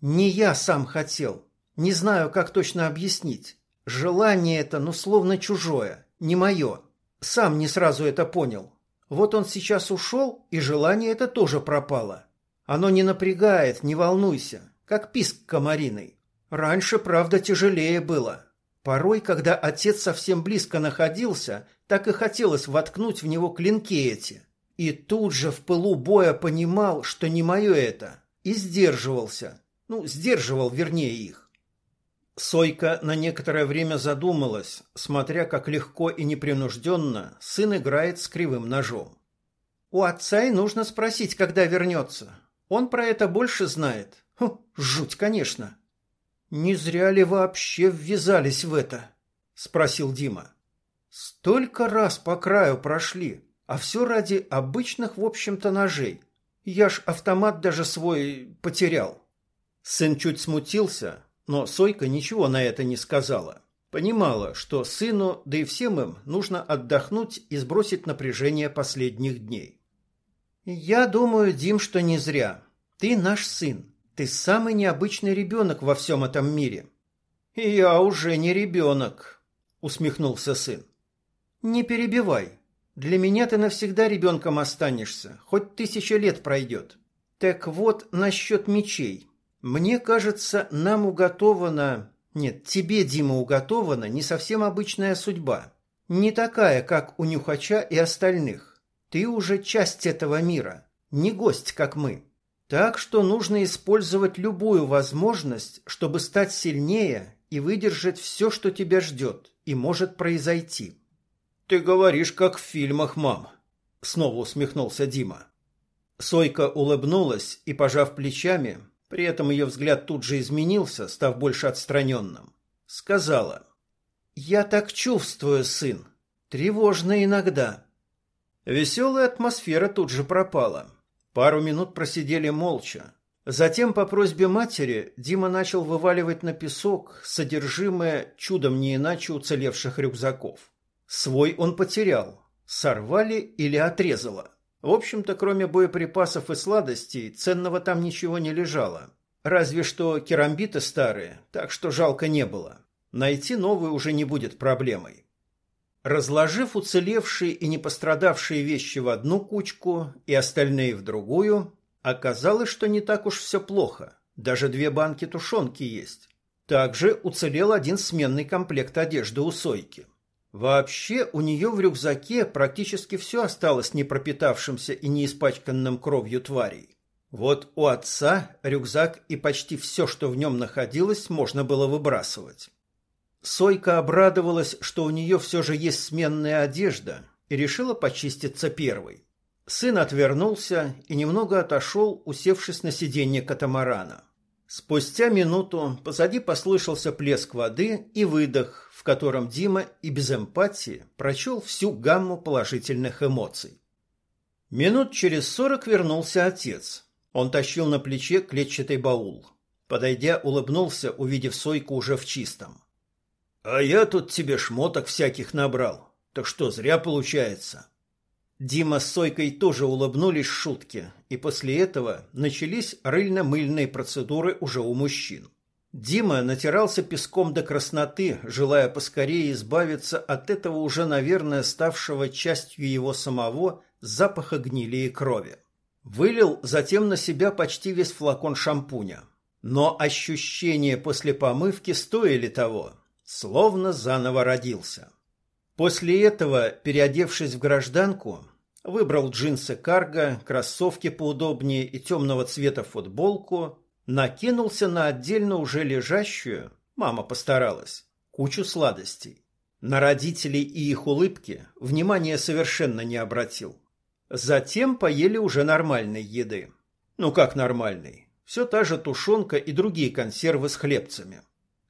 «Не я сам хотел. Не знаю, как точно объяснить. Желание это, ну, словно чужое, не мое. Сам не сразу это понял. Вот он сейчас ушел, и желание это тоже пропало. Оно не напрягает, не волнуйся, как писк комариный. Раньше, правда, тяжелее было. Порой, когда отец совсем близко находился, так и хотелось воткнуть в него клинки эти. И тут же в пылу боя понимал, что не мое это, и сдерживался. Ну, сдерживал, вернее, их. Сойка на некоторое время задумалась, смотря как легко и непринужденно сын играет с кривым ножом. У отца и нужно спросить, когда вернется. Он про это больше знает. Хм, жуть, конечно. Не зря ли вообще ввязались в это? Спросил Дима. Столько раз по краю прошли, а все ради обычных, в общем-то, ножей. Я ж автомат даже свой потерял. Сын чуть смутился, но Сойка ничего на это не сказала. Понимала, что сыну, да и всем им, нужно отдохнуть и сбросить напряжение последних дней. «Я думаю, Дим, что не зря. Ты наш сын. Ты самый необычный ребенок во всем этом мире». «Я уже не ребенок», — усмехнулся сын. «Не перебивай. Для меня ты навсегда ребенком останешься, хоть тысяча лет пройдет. Так вот, насчет мечей. Мне кажется, нам уготовано... Нет, тебе, Дима, уготована не совсем обычная судьба. Не такая, как у Нюхача и остальных. Ты уже часть этого мира, не гость, как мы. Так что нужно использовать любую возможность, чтобы стать сильнее и выдержать все, что тебя ждет и может произойти. «Ты говоришь, как в фильмах, мам», — снова усмехнулся Дима. Сойка улыбнулась и, пожав плечами, при этом ее взгляд тут же изменился, став больше отстраненным. Сказала. «Я так чувствую, сын. Тревожно иногда». Веселая атмосфера тут же пропала. Пару минут просидели молча. Затем по просьбе матери Дима начал вываливать на песок содержимое чудом не иначе уцелевших рюкзаков. Свой он потерял. Сорвали или отрезало. В общем-то, кроме боеприпасов и сладостей, ценного там ничего не лежало. Разве что керамбиты старые, так что жалко не было. Найти новые уже не будет проблемой. Разложив уцелевшие и не пострадавшие вещи в одну кучку и остальные в другую, оказалось, что не так уж все плохо. Даже две банки тушенки есть. Также уцелел один сменный комплект одежды у Сойки. Вообще, у нее в рюкзаке практически все осталось не пропитавшимся и не испачканным кровью тварей. Вот у отца рюкзак и почти все, что в нем находилось, можно было выбрасывать. Сойка обрадовалась, что у нее все же есть сменная одежда, и решила почиститься первой. Сын отвернулся и немного отошел, усевшись на сиденье катамарана. Спустя минуту позади послышался плеск воды и выдох, в котором Дима и без эмпатии прочел всю гамму положительных эмоций. Минут через сорок вернулся отец. Он тащил на плече клетчатый баул. Подойдя, улыбнулся, увидев Сойку уже в чистом. «А я тут тебе шмоток всяких набрал. Так что, зря получается?» Дима с Сойкой тоже улыбнулись шутке, и после этого начались рыльно-мыльные процедуры уже у мужчин. Дима натирался песком до красноты, желая поскорее избавиться от этого уже, наверное, ставшего частью его самого запаха гнили и крови. Вылил затем на себя почти весь флакон шампуня. Но ощущения после помывки стоили того, словно заново родился. После этого, переодевшись в гражданку, выбрал джинсы карго, кроссовки поудобнее и темного цвета футболку, накинулся на отдельно уже лежащую, мама постаралась, кучу сладостей. На родителей и их улыбки внимания совершенно не обратил. Затем поели уже нормальной еды. Ну как нормальной? Все та же тушенка и другие консервы с хлебцами.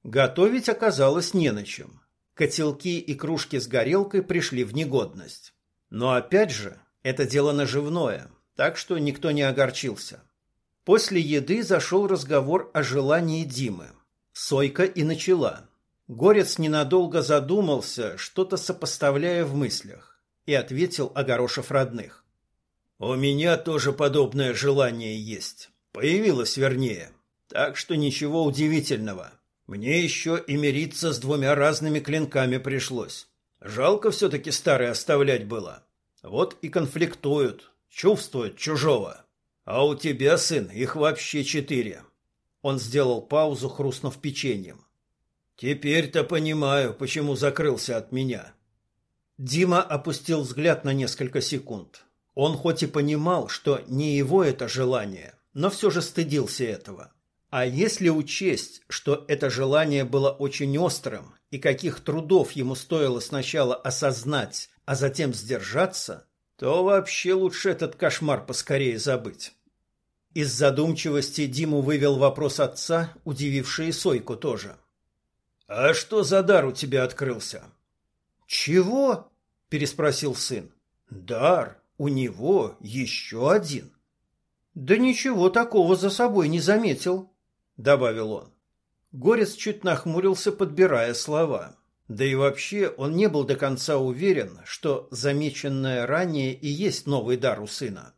Готовить оказалось не на чем. Котелки и кружки с горелкой пришли в негодность. Но опять же, это дело наживное, так что никто не огорчился. После еды зашел разговор о желании Димы. Сойка и начала. Горец ненадолго задумался, что-то сопоставляя в мыслях, и ответил огорошев родных. «У меня тоже подобное желание есть. Появилось вернее. Так что ничего удивительного. Мне еще и мириться с двумя разными клинками пришлось. Жалко все-таки старый оставлять было. Вот и конфликтуют, чувствуют чужого». А у тебя, сын, их вообще четыре. Он сделал паузу, хрустнув печеньем. Теперь-то понимаю, почему закрылся от меня. Дима опустил взгляд на несколько секунд. Он хоть и понимал, что не его это желание, но все же стыдился этого. А если учесть, что это желание было очень острым и каких трудов ему стоило сначала осознать, а затем сдержаться, то вообще лучше этот кошмар поскорее забыть. Из задумчивости Диму вывел вопрос отца, удививший Сойку тоже. «А что за дар у тебя открылся?» «Чего?» – переспросил сын. «Дар. У него еще один». «Да ничего такого за собой не заметил», – добавил он. Горец чуть нахмурился, подбирая слова. Да и вообще он не был до конца уверен, что замеченное ранее и есть новый дар у сына.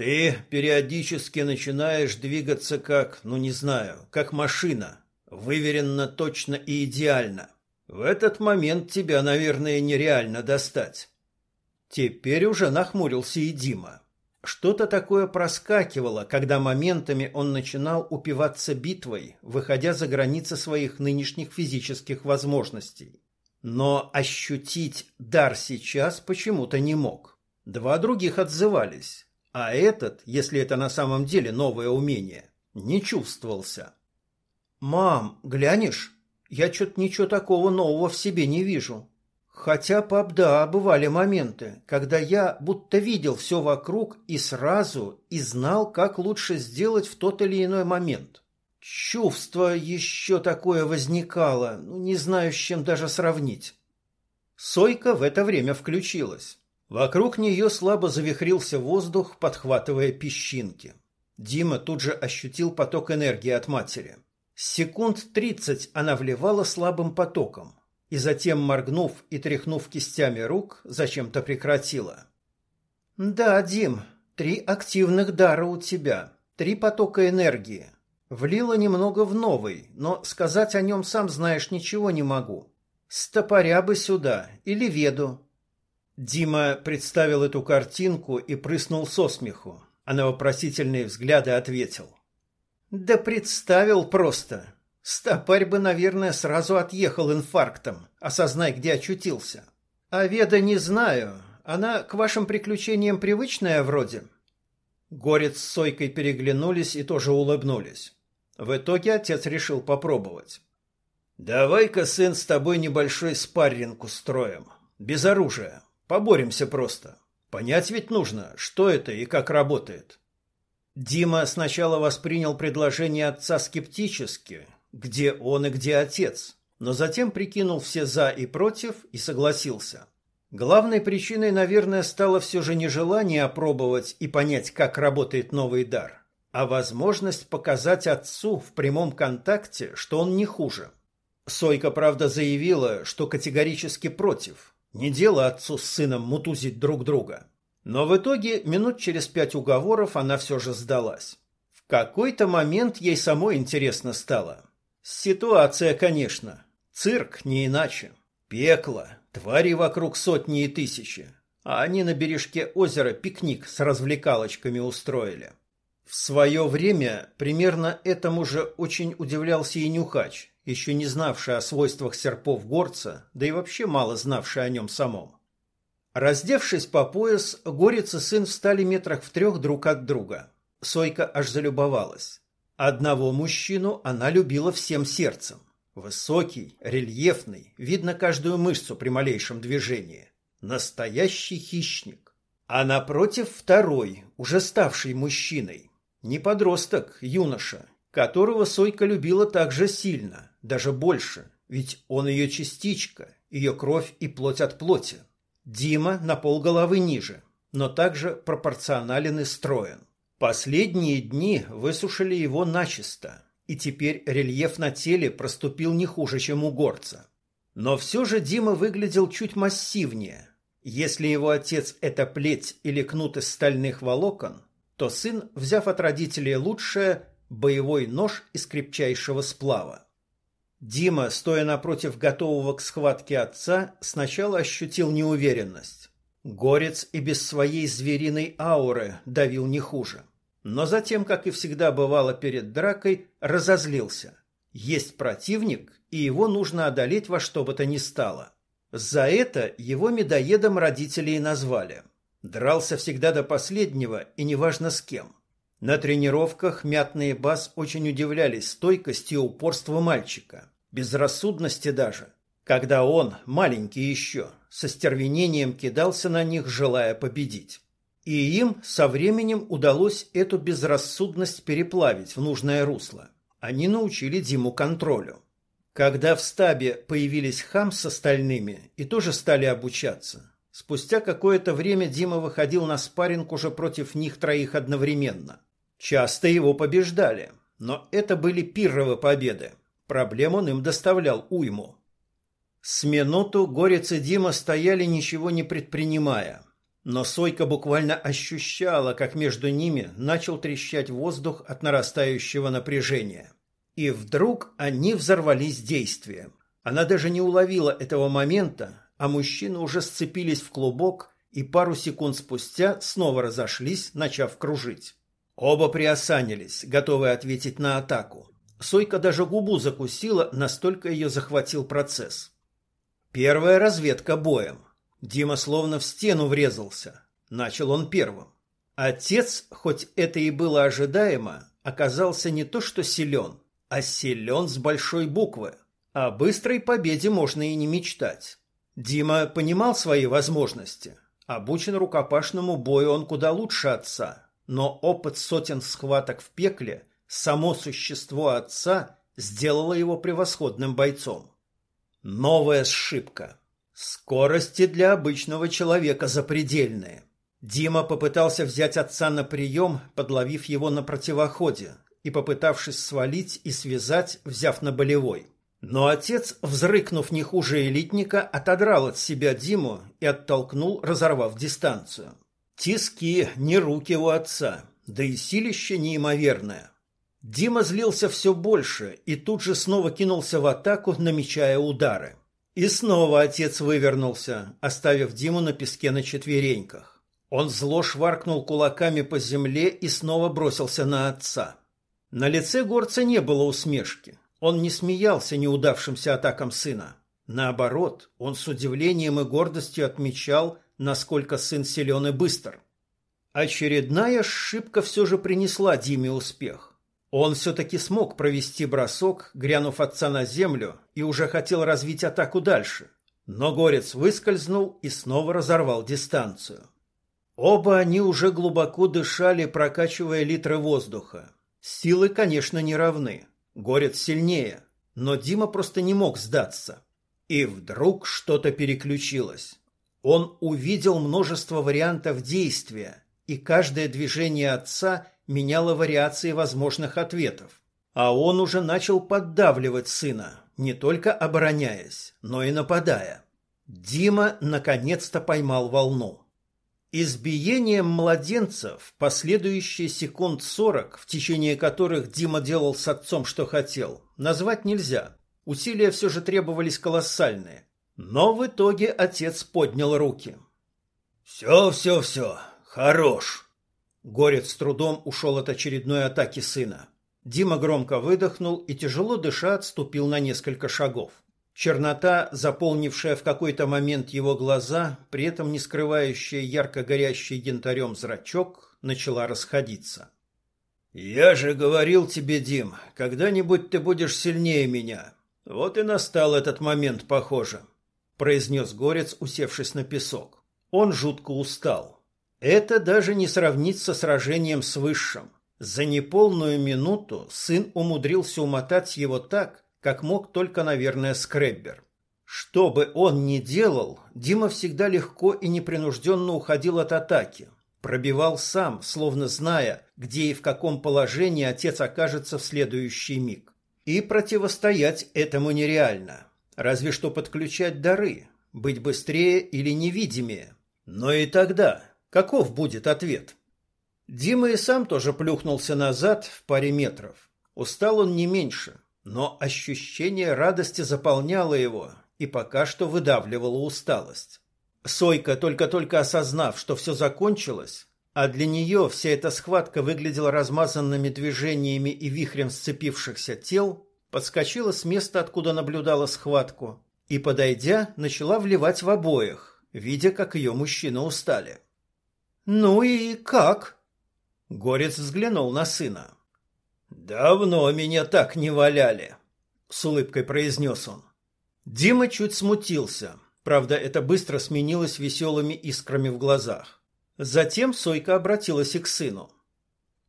Ты периодически начинаешь двигаться как, ну не знаю, как машина, выверенно, точно и идеально. В этот момент тебя, наверное, нереально достать. Теперь уже нахмурился и Дима. Что-то такое проскакивало, когда моментами он начинал упиваться битвой, выходя за границы своих нынешних физических возможностей. Но ощутить дар сейчас почему-то не мог. Два других отзывались. А этот, если это на самом деле новое умение, не чувствовался. «Мам, глянешь? Я что-то ничего такого нового в себе не вижу. Хотя, пап, да, бывали моменты, когда я будто видел все вокруг и сразу, и знал, как лучше сделать в тот или иной момент. Чувство еще такое возникало, ну, не знаю, с чем даже сравнить». Сойка в это время включилась. Вокруг нее слабо завихрился воздух, подхватывая песчинки. Дима тут же ощутил поток энергии от матери. Секунд тридцать она вливала слабым потоком, и затем, моргнув и тряхнув кистями рук, зачем-то прекратила. «Да, Дим, три активных дара у тебя, три потока энергии. Влила немного в новый, но сказать о нем сам знаешь ничего не могу. Стопоря бы сюда или веду, Дима представил эту картинку и прыснул со смеху, а на вопросительные взгляды ответил. «Да представил просто. Стопарь бы, наверное, сразу отъехал инфарктом, осознай, где очутился. А Веда не знаю, она к вашим приключениям привычная вроде?» Горец с Сойкой переглянулись и тоже улыбнулись. В итоге отец решил попробовать. «Давай-ка, сын, с тобой небольшой спарринг устроим. Без оружия. Поборемся просто. Понять ведь нужно, что это и как работает. Дима сначала воспринял предложение отца скептически, где он и где отец, но затем прикинул все «за» и «против» и согласился. Главной причиной, наверное, стало все же не желание опробовать и понять, как работает новый дар, а возможность показать отцу в прямом контакте, что он не хуже. Сойка, правда, заявила, что категорически против, не дело отцу с сыном мутузить друг друга. Но в итоге минут через пять уговоров она все же сдалась. В какой-то момент ей самой интересно стало. Ситуация, конечно. Цирк не иначе. Пекло, твари вокруг сотни и тысячи. А они на бережке озера пикник с развлекалочками устроили. В свое время примерно этому же очень удивлялся и Нюхач, еще не знавший о свойствах серпов горца, да и вообще мало знавший о нем самом. Раздевшись по пояс, горец и сын встали метрах в трех друг от друга. Сойка аж залюбовалась. Одного мужчину она любила всем сердцем. Высокий, рельефный, видно каждую мышцу при малейшем движении. Настоящий хищник. А напротив второй, уже ставший мужчиной. Не подросток, юноша, которого Сойка любила так же сильно, даже больше, ведь он ее частичка, ее кровь и плоть от плоти. Дима на полголовы ниже, но также пропорционален и строен. Последние дни высушили его начисто, и теперь рельеф на теле проступил не хуже, чем у горца. Но все же Дима выглядел чуть массивнее. Если его отец – это плеть или кнут из стальных волокон, то сын, взяв от родителей лучшее, боевой нож из крепчайшего сплава. Дима, стоя напротив готового к схватке отца, сначала ощутил неуверенность. Горец и без своей звериной ауры давил не хуже. Но затем, как и всегда бывало перед дракой, разозлился. Есть противник, и его нужно одолеть во что бы то ни стало. За это его медоедом родители и назвали. Дрался всегда до последнего, и неважно с кем. На тренировках мятные бас очень удивлялись стойкости и упорству мальчика, безрассудности даже. когда он, маленький еще, со стервенением кидался на них, желая победить. И им со временем удалось эту безрассудность переплавить в нужное русло. Они научили Диму контролю. Когда в стабе появились хам с остальными и тоже стали обучаться, спустя какое-то время Дима выходил на спарринг уже против них троих одновременно. Часто его побеждали, но это были пирровые победы. Проблем он им доставлял уйму. С минуту Горец и Дима стояли, ничего не предпринимая. Но Сойка буквально ощущала, как между ними начал трещать воздух от нарастающего напряжения. И вдруг они взорвались действием. Она даже не уловила этого момента, а мужчины уже сцепились в клубок и пару секунд спустя снова разошлись, начав кружить. Оба приосанились, готовые ответить на атаку. Сойка даже губу закусила, настолько ее захватил процесс. Первая разведка боем. Дима словно в стену врезался. Начал он первым. Отец, хоть это и было ожидаемо, оказался не то что силен, а силен с большой буквы. О быстрой победе можно и не мечтать. Дима понимал свои возможности. Обучен рукопашному бою он куда лучше отца, но опыт сотен схваток в пекле, само существо отца сделало его превосходным бойцом. Новая сшибка. Скорости для обычного человека запредельные. Дима попытался взять отца на прием, подловив его на противоходе, и попытавшись свалить и связать, взяв на болевой. Но отец, взрыкнув не хуже элитника, отодрал от себя Диму и оттолкнул, разорвав дистанцию. Тиски не руки у отца, да и силище неимоверное. Дима злился все больше и тут же снова кинулся в атаку, намечая удары. И снова отец вывернулся, оставив Диму на песке на четвереньках. Он зло шваркнул кулаками по земле и снова бросился на отца. На лице горца не было усмешки. Он не смеялся неудавшимся атакам сына. Наоборот, он с удивлением и гордостью отмечал, насколько сын силен и быстр. Очередная ошибка все же принесла Диме успех. Он все-таки смог провести бросок, грянув отца на землю, и уже хотел развить атаку дальше. Но горец выскользнул и снова разорвал дистанцию. Оба они уже глубоко дышали, прокачивая литры воздуха. Силы, конечно, не равны. Горец сильнее, но Дима просто не мог сдаться. И вдруг что-то переключилось. Он увидел множество вариантов действия, и каждое движение отца меняло вариации возможных ответов. А он уже начал поддавливать сына, не только обороняясь, но и нападая. Дима наконец-то поймал волну. Избиением младенца в последующие секунд сорок, в течение которых Дима делал с отцом, что хотел, назвать нельзя. Усилия все же требовались колоссальные. Но в итоге отец поднял руки. «Все, все, все, хорош!» Горец с трудом ушел от очередной атаки сына. Дима громко выдохнул и, тяжело дыша, отступил на несколько шагов. Чернота, заполнившая в какой-то момент его глаза, при этом не скрывающая ярко горящий янтарем зрачок, начала расходиться. «Я же говорил тебе, Дим, когда-нибудь ты будешь сильнее меня. Вот и настал этот момент, похоже», — произнес Горец, усевшись на песок. Он жутко устал. Это даже не сравнить со сражением с Высшим. За неполную минуту сын умудрился умотать его так, как мог только, наверное, Скреббер. Что бы он ни делал, Дима всегда легко и непринужденно уходил от атаки. Пробивал сам, словно зная, где и в каком положении отец окажется в следующий миг. И противостоять этому нереально. Разве что подключать дары, быть быстрее или невидимее. Но и тогда каков будет ответ? Дима и сам тоже плюхнулся назад в паре метров. Устал он не меньше. Но ощущение радости заполняло его и пока что выдавливало усталость. Сойка, только-только осознав, что все закончилось, а для нее вся эта схватка выглядела размазанными движениями и вихрем сцепившихся тел, подскочила с места, откуда наблюдала схватку, и, подойдя, начала вливать в обоих, видя, как ее мужчины устали. «Ну и как?» Горец взглянул на сына. «Давно меня так не валяли», — с улыбкой произнес он. Дима чуть смутился. Правда, это быстро сменилось веселыми искрами в глазах. Затем Сойка обратилась и к сыну.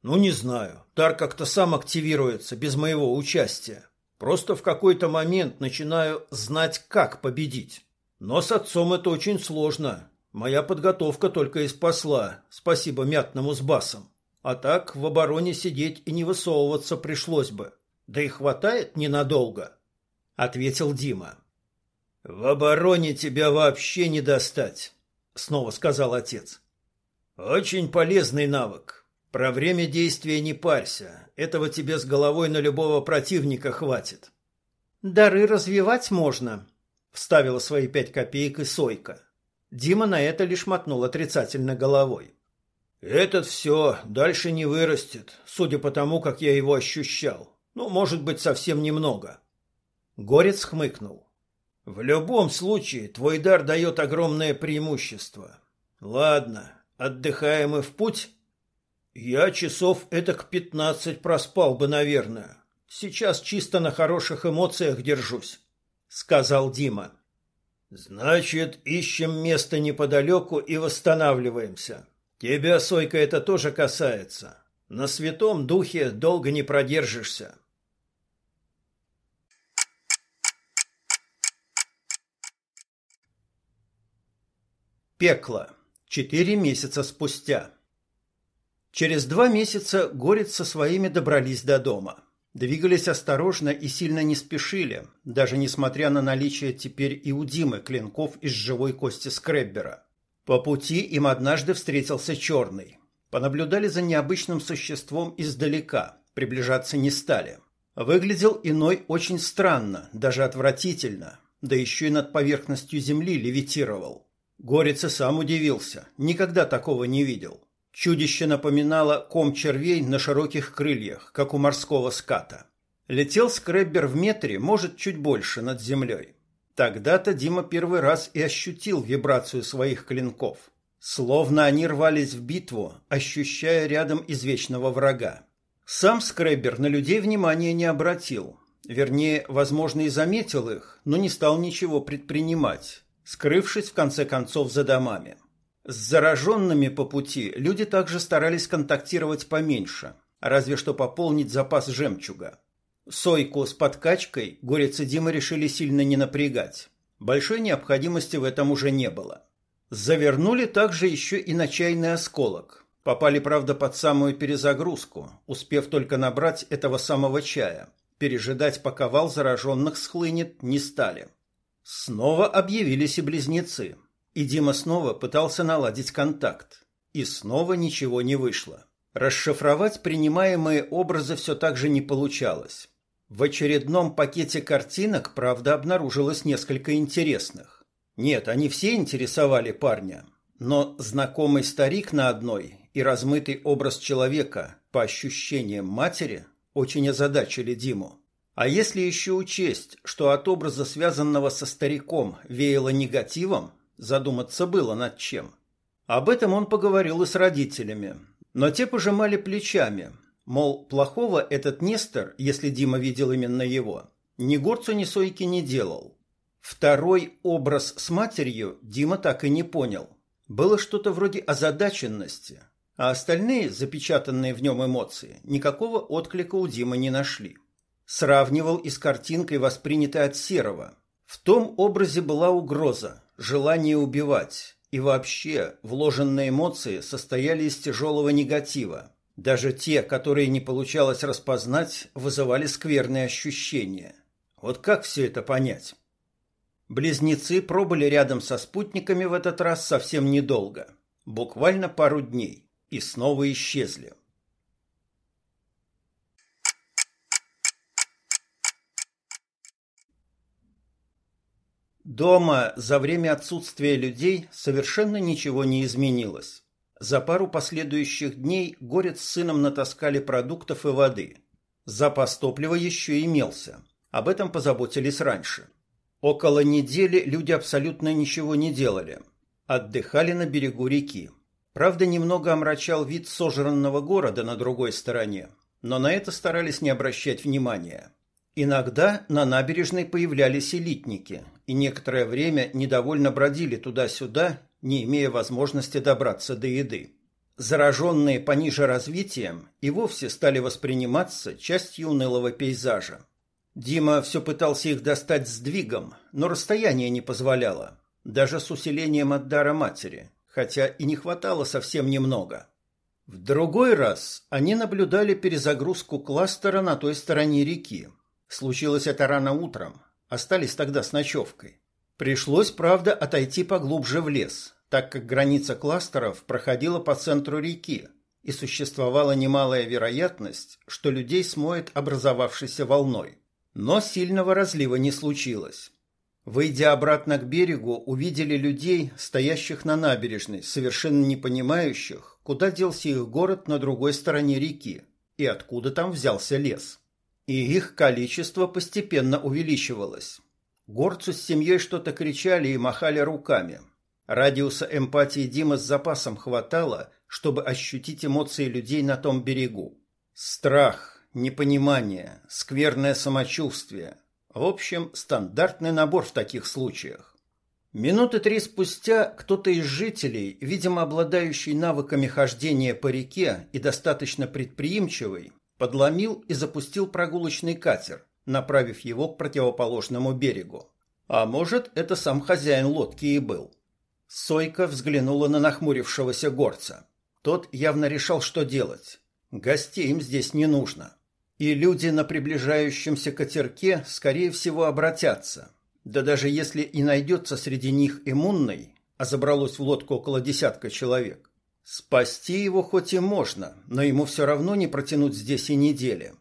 «Ну, не знаю. Дар как-то сам активируется, без моего участия. Просто в какой-то момент начинаю знать, как победить. Но с отцом это очень сложно. Моя подготовка только и спасла, спасибо мятному с басом. А так в обороне сидеть и не высовываться пришлось бы. Да и хватает ненадолго», — ответил Дима. «В обороне тебя вообще не достать», — снова сказал отец. «Очень полезный навык. Про время действия не парься. Этого тебе с головой на любого противника хватит. Дары развивать можно, вставила свои пять копеек и Сойка. Дима на это лишь мотнул отрицательно головой. Этот все дальше не вырастет, судя по тому, как я его ощущал. Ну, может быть, совсем немного. Горец хмыкнул. В любом случае, твой дар дает огромное преимущество. Ладно, отдыхаем и в путь. Я часов этак пятнадцать проспал бы, наверное. Сейчас чисто на хороших эмоциях держусь, сказал Дима. Значит, ищем место неподалеку и восстанавливаемся. Тебя, Сойка, это тоже касается. На святом духе долго не продержишься. Пекло. Четыре месяца спустя. Через два месяца Горец со своими добрались до дома. Двигались осторожно и сильно не спешили, даже несмотря на наличие теперь и у Димы клинков из живой кости скреббера. По пути им однажды встретился черный. Понаблюдали за необычным существом издалека, приближаться не стали. Выглядел иной очень странно, даже отвратительно, да еще и над поверхностью земли левитировал. Горец и сам удивился, никогда такого не видел. Чудище напоминало ком червей на широких крыльях, как у морского ската. Летел скреббер в метре, может, чуть больше над землей. Тогда-то Дима первый раз и ощутил вибрацию своих клинков. Словно они рвались в битву, ощущая рядом извечного врага. Сам скреббер на людей внимания не обратил. Вернее, возможно, и заметил их, но не стал ничего предпринимать, скрывшись в конце концов за домами. С зараженными по пути люди также старались контактировать поменьше, разве что пополнить запас жемчуга. Сойку с подкачкой Горец и Дима решили сильно не напрягать. Большой необходимости в этом уже не было. Завернули также еще и на чайный осколок. Попали, правда, под самую перезагрузку, успев только набрать этого самого чая. Пережидать, пока вал зараженных схлынет, не стали. Снова объявились и близнецы – и Дима снова пытался наладить контакт. И снова ничего не вышло. Расшифровать принимаемые образы все так же не получалось. В очередном пакете картинок, правда, обнаружилось несколько интересных. Нет, они все интересовали парня. Но знакомый старик на одной и размытый образ человека, по ощущениям матери, очень озадачили Диму. А если еще учесть, что от образа, связанного со стариком, веяло негативом, Задуматься было над чем. Об этом он поговорил и с родителями. Но те пожимали плечами. Мол, плохого этот Нестор, если Дима видел именно его, ни горцу, ни сойки не делал. Второй образ с матерью Дима так и не понял. Было что-то вроде озадаченности, а остальные, запечатанные в нем эмоции, никакого отклика у Димы не нашли. Сравнивал и с картинкой, воспринятой от Серого. В том образе была угроза, желание убивать, и вообще вложенные эмоции состояли из тяжелого негатива. Даже те, которые не получалось распознать, вызывали скверные ощущения. Вот как все это понять? Близнецы пробыли рядом со спутниками в этот раз совсем недолго, буквально пару дней, и снова исчезли. Дома за время отсутствия людей совершенно ничего не изменилось. За пару последующих дней Горец с сыном натаскали продуктов и воды. Запас топлива еще имелся. Об этом позаботились раньше. Около недели люди абсолютно ничего не делали. Отдыхали на берегу реки. Правда, немного омрачал вид сожранного города на другой стороне, но на это старались не обращать внимания. Иногда на набережной появлялись элитники, и некоторое время недовольно бродили туда-сюда, не имея возможности добраться до еды. Зараженные пониже развитием и вовсе стали восприниматься частью унылого пейзажа. Дима все пытался их достать сдвигом, но расстояние не позволяло, даже с усилением от дара матери, хотя и не хватало совсем немного. В другой раз они наблюдали перезагрузку кластера на той стороне реки. Случилось это рано утром, остались тогда с ночевкой. Пришлось, правда, отойти поглубже в лес, так как граница кластеров проходила по центру реки, и существовала немалая вероятность, что людей смоет образовавшейся волной. Но сильного разлива не случилось. Выйдя обратно к берегу, увидели людей, стоящих на набережной, совершенно не понимающих, куда делся их город на другой стороне реки и откуда там взялся лес. И их количество постепенно увеличивалось. Горцу с семьей что-то кричали и махали руками. Радиуса эмпатии Димы с запасом хватало, чтобы ощутить эмоции людей на том берегу. Страх, непонимание, скверное самочувствие. В общем, стандартный набор в таких случаях. Минуты три спустя кто-то из жителей, видимо, обладающий навыками хождения по реке и достаточно предприимчивый, подломил и запустил прогулочный катер, направив его к противоположному берегу. А может, это сам хозяин лодки и был. Сойка взглянула на нахмурившегося горца. Тот явно решал, что делать. Гостей им здесь не нужно и люди на приближающемся катерке, скорее всего, обратятся. Да даже если и найдется среди них иммунный, а забралось в лодку около десятка человек, спасти его хоть и можно, но ему все равно не протянуть здесь и недели.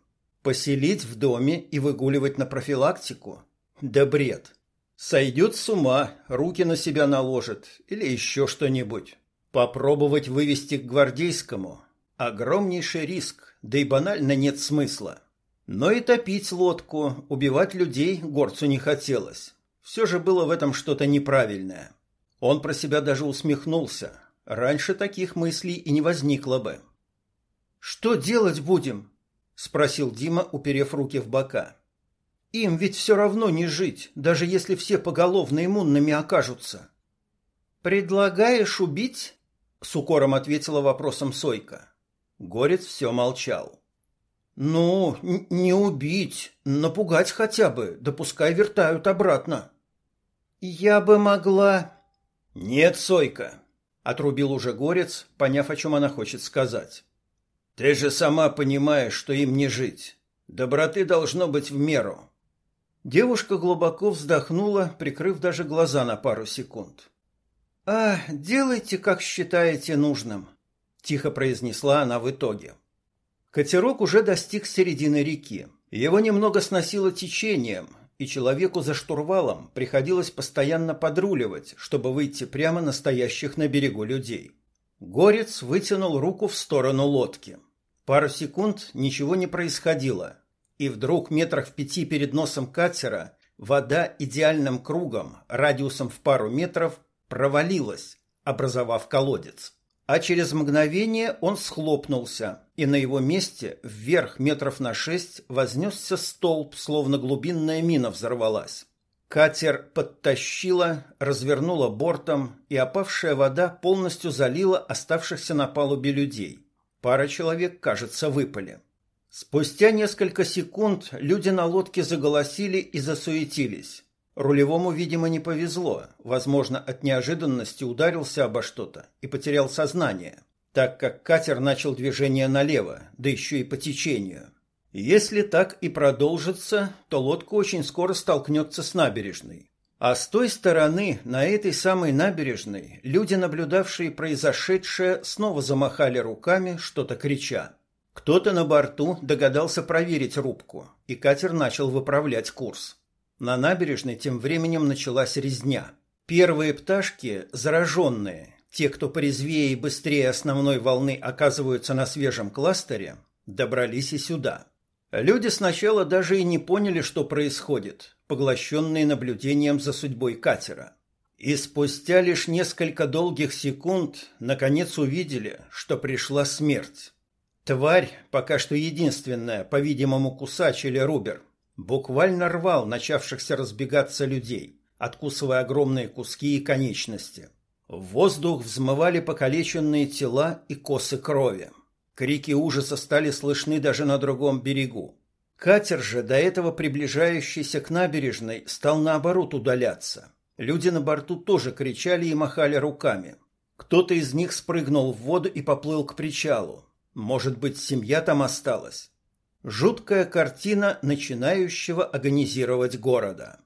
Поселить в доме и выгуливать на профилактику? Да бред. Сойдет с ума, руки на себя наложит или еще что-нибудь. Попробовать вывести к гвардейскому – огромнейший риск да и банально нет смысла. Но и топить лодку, убивать людей горцу не хотелось. Все же было в этом что-то неправильное. Он про себя даже усмехнулся. Раньше таких мыслей и не возникло бы. «Что делать будем?» – спросил Дима, уперев руки в бока. «Им ведь все равно не жить, даже если все поголовно иммунными окажутся». «Предлагаешь убить?» – с укором ответила вопросом Сойка. Горец все молчал. «Ну, не убить, напугать хотя бы, да пускай вертают обратно». «Я бы могла...» «Нет, Сойка», — отрубил уже Горец, поняв, о чем она хочет сказать. «Ты же сама понимаешь, что им не жить. Доброты должно быть в меру». Девушка глубоко вздохнула, прикрыв даже глаза на пару секунд. «А, делайте, как считаете нужным», тихо произнесла она в итоге. Катерок уже достиг середины реки. Его немного сносило течением, и человеку за штурвалом приходилось постоянно подруливать, чтобы выйти прямо на стоящих на берегу людей. Горец вытянул руку в сторону лодки. Пару секунд ничего не происходило, и вдруг метрах в пяти перед носом катера вода идеальным кругом, радиусом в пару метров, провалилась, образовав колодец а через мгновение он схлопнулся, и на его месте вверх метров на шесть вознесся столб, словно глубинная мина взорвалась. Катер подтащила, развернула бортом, и опавшая вода полностью залила оставшихся на палубе людей. Пара человек, кажется, выпали. Спустя несколько секунд люди на лодке заголосили и засуетились. Рулевому, видимо, не повезло. Возможно, от неожиданности ударился обо что-то и потерял сознание, так как катер начал движение налево, да еще и по течению. Если так и продолжится, то лодка очень скоро столкнется с набережной. А с той стороны, на этой самой набережной, люди, наблюдавшие произошедшее, снова замахали руками, что-то крича. Кто-то на борту догадался проверить рубку, и катер начал выправлять курс. На набережной тем временем началась резня. Первые пташки, зараженные, те, кто порезвее и быстрее основной волны оказываются на свежем кластере, добрались и сюда. Люди сначала даже и не поняли, что происходит, поглощенные наблюдением за судьбой катера. И спустя лишь несколько долгих секунд наконец увидели, что пришла смерть. Тварь, пока что единственная, по-видимому, кусач или рубер, Буквально рвал начавшихся разбегаться людей, откусывая огромные куски и конечности. В воздух взмывали покалеченные тела и косы крови. Крики ужаса стали слышны даже на другом берегу. Катер же, до этого приближающийся к набережной, стал наоборот удаляться. Люди на борту тоже кричали и махали руками. Кто-то из них спрыгнул в воду и поплыл к причалу. Может быть, семья там осталась. Жуткая картина начинающего агонизировать города.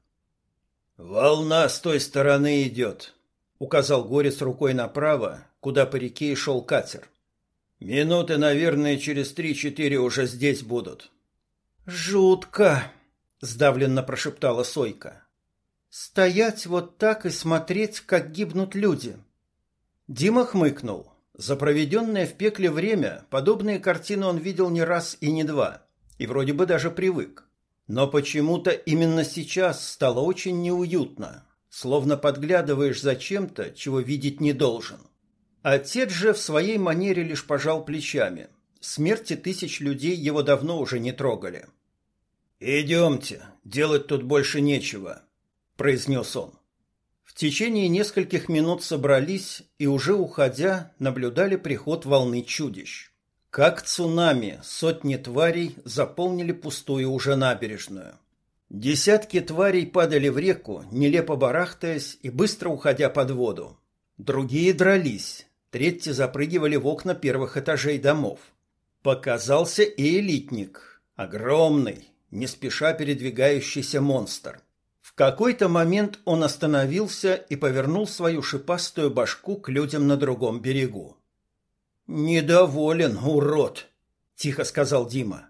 «Волна с той стороны идет», — указал Горец рукой направо, куда по реке и шел катер. «Минуты, наверное, через три-четыре уже здесь будут». «Жутко», — сдавленно прошептала Сойка. «Стоять вот так и смотреть, как гибнут люди». Дима хмыкнул. За проведенное в пекле время подобные картины он видел не раз и не два, и вроде бы даже привык. Но почему-то именно сейчас стало очень неуютно, словно подглядываешь за чем-то, чего видеть не должен. Отец же в своей манере лишь пожал плечами. Смерти тысяч людей его давно уже не трогали. «Идемте, делать тут больше нечего», — произнес он. В течение нескольких минут собрались и уже уходя наблюдали приход волны чудищ. Как цунами сотни тварей заполнили пустую уже набережную. Десятки тварей падали в реку, нелепо барахтаясь и быстро уходя под воду. Другие дрались, третьи запрыгивали в окна первых этажей домов. Показался и элитник, огромный, не спеша передвигающийся монстр. В какой-то момент он остановился и повернул свою шипастую башку к людям на другом берегу. «Недоволен, урод!» — тихо сказал Дима.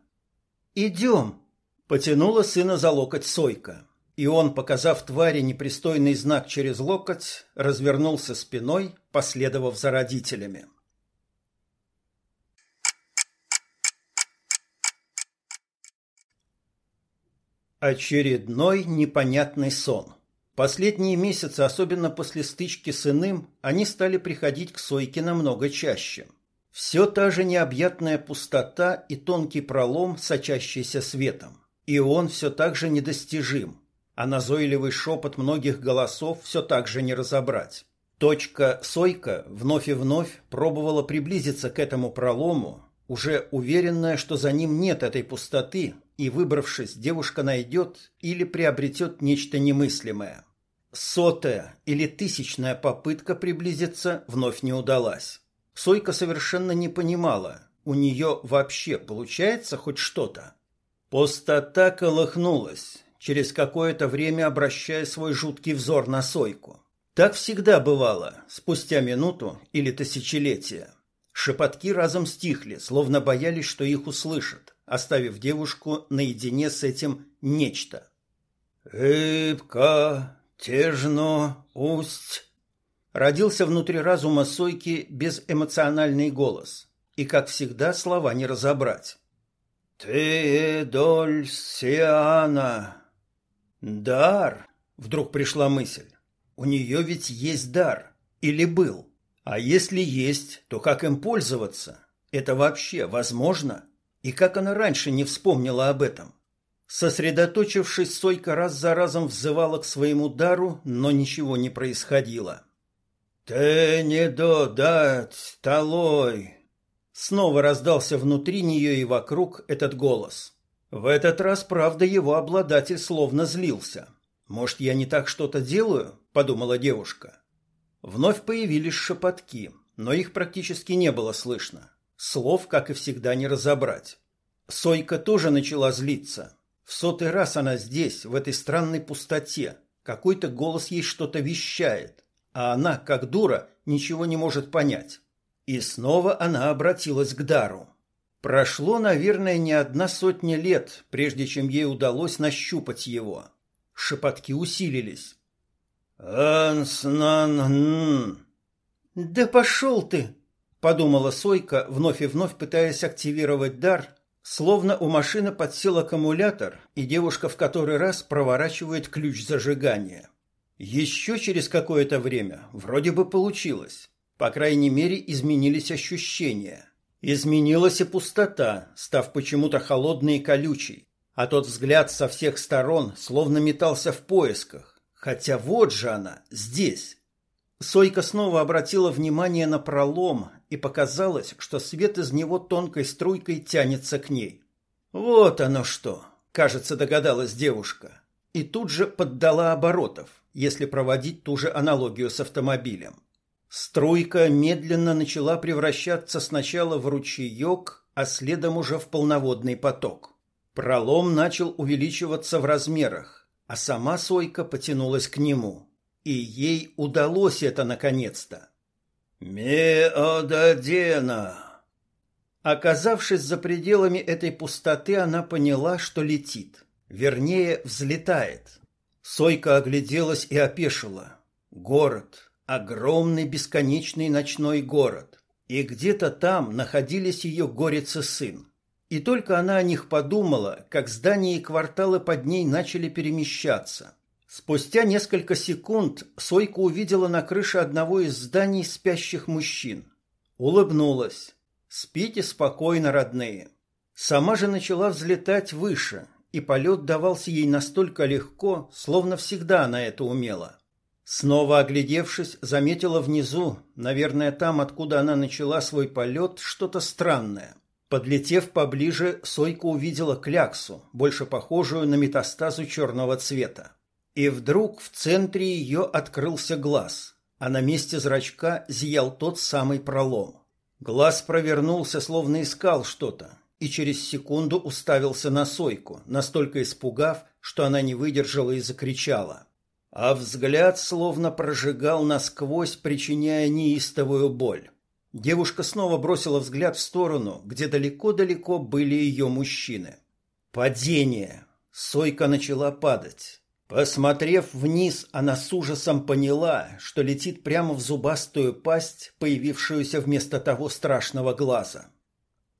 «Идем!» — потянула сына за локоть Сойка. И он, показав твари непристойный знак через локоть, развернулся спиной, последовав за родителями. Очередной непонятный сон. Последние месяцы, особенно после стычки с иным, они стали приходить к Сойке намного чаще. Все та же необъятная пустота и тонкий пролом, сочащийся светом. И он все так же недостижим, а назойливый шепот многих голосов все так же не разобрать. Точка Сойка вновь и вновь пробовала приблизиться к этому пролому, уже уверенная, что за ним нет этой пустоты, и, выбравшись, девушка найдет или приобретет нечто немыслимое. Сотая или тысячная попытка приблизиться вновь не удалась. Сойка совершенно не понимала, у нее вообще получается хоть что-то. Пустота колыхнулась, через какое-то время обращая свой жуткий взор на Сойку. Так всегда бывало, спустя минуту или тысячелетия. Шепотки разом стихли, словно боялись, что их услышат, оставив девушку наедине с этим нечто. «Рыбка, тежно, усть...» Родился внутри разума Сойки безэмоциональный голос, и, как всегда, слова не разобрать. «Ты доль Сиана...» «Дар!» — вдруг пришла мысль. «У нее ведь есть дар. Или был?» А если есть, то как им пользоваться? Это вообще возможно? И как она раньше не вспомнила об этом? Сосредоточившись, Сойка раз за разом взывала к своему дару, но ничего не происходило. «Ты не додать, талой!» Снова раздался внутри нее и вокруг этот голос. В этот раз, правда, его обладатель словно злился. «Может, я не так что-то делаю?» – подумала девушка. Вновь появились шепотки, но их практически не было слышно. Слов, как и всегда, не разобрать. Сойка тоже начала злиться. В сотый раз она здесь, в этой странной пустоте. Какой-то голос ей что-то вещает, а она, как дура, ничего не может понять. И снова она обратилась к дару. Прошло, наверное, не одна сотня лет, прежде чем ей удалось нащупать его. Шепотки усилились. «Анснан...» «Да пошел ты!» — подумала Сойка, вновь и вновь пытаясь активировать дар, словно у машины подсел аккумулятор, и девушка в который раз проворачивает ключ зажигания. Еще через какое-то время вроде бы получилось. По крайней мере, изменились ощущения. Изменилась и пустота, став почему-то холодной и колючей. а тот взгляд со всех сторон словно метался в поисках. Хотя вот же она, здесь. Сойка снова обратила внимание на пролом, и показалось, что свет из него тонкой струйкой тянется к ней. Вот оно что, кажется, догадалась девушка. И тут же поддала оборотов, если проводить ту же аналогию с автомобилем. Струйка медленно начала превращаться сначала в ручеек, а следом уже в полноводный поток. Пролом начал увеличиваться в размерах, а сама Сойка потянулась к нему. И ей удалось это наконец-то. «Меодадена!» Оказавшись за пределами этой пустоты, она поняла, что летит. Вернее, взлетает. Сойка огляделась и опешила. Город. Огромный бесконечный ночной город. И где-то там находились ее горец и сын. И только она о них подумала, как здания и кварталы под ней начали перемещаться. Спустя несколько секунд Сойка увидела на крыше одного из зданий спящих мужчин. Улыбнулась. «Спите спокойно, родные». Сама же начала взлетать выше, и полет давался ей настолько легко, словно всегда она это умела. Снова оглядевшись, заметила внизу, наверное, там, откуда она начала свой полет, что-то странное. Подлетев поближе, Сойка увидела кляксу, больше похожую на метастазу черного цвета. И вдруг в центре ее открылся глаз, а на месте зрачка зиял тот самый пролом. Глаз провернулся, словно искал что-то, и через секунду уставился на Сойку, настолько испугав, что она не выдержала и закричала. А взгляд словно прожигал насквозь, причиняя неистовую боль. Девушка снова бросила взгляд в сторону, где далеко-далеко были ее мужчины. Падение. Сойка начала падать. Посмотрев вниз, она с ужасом поняла, что летит прямо в зубастую пасть, появившуюся вместо того страшного глаза.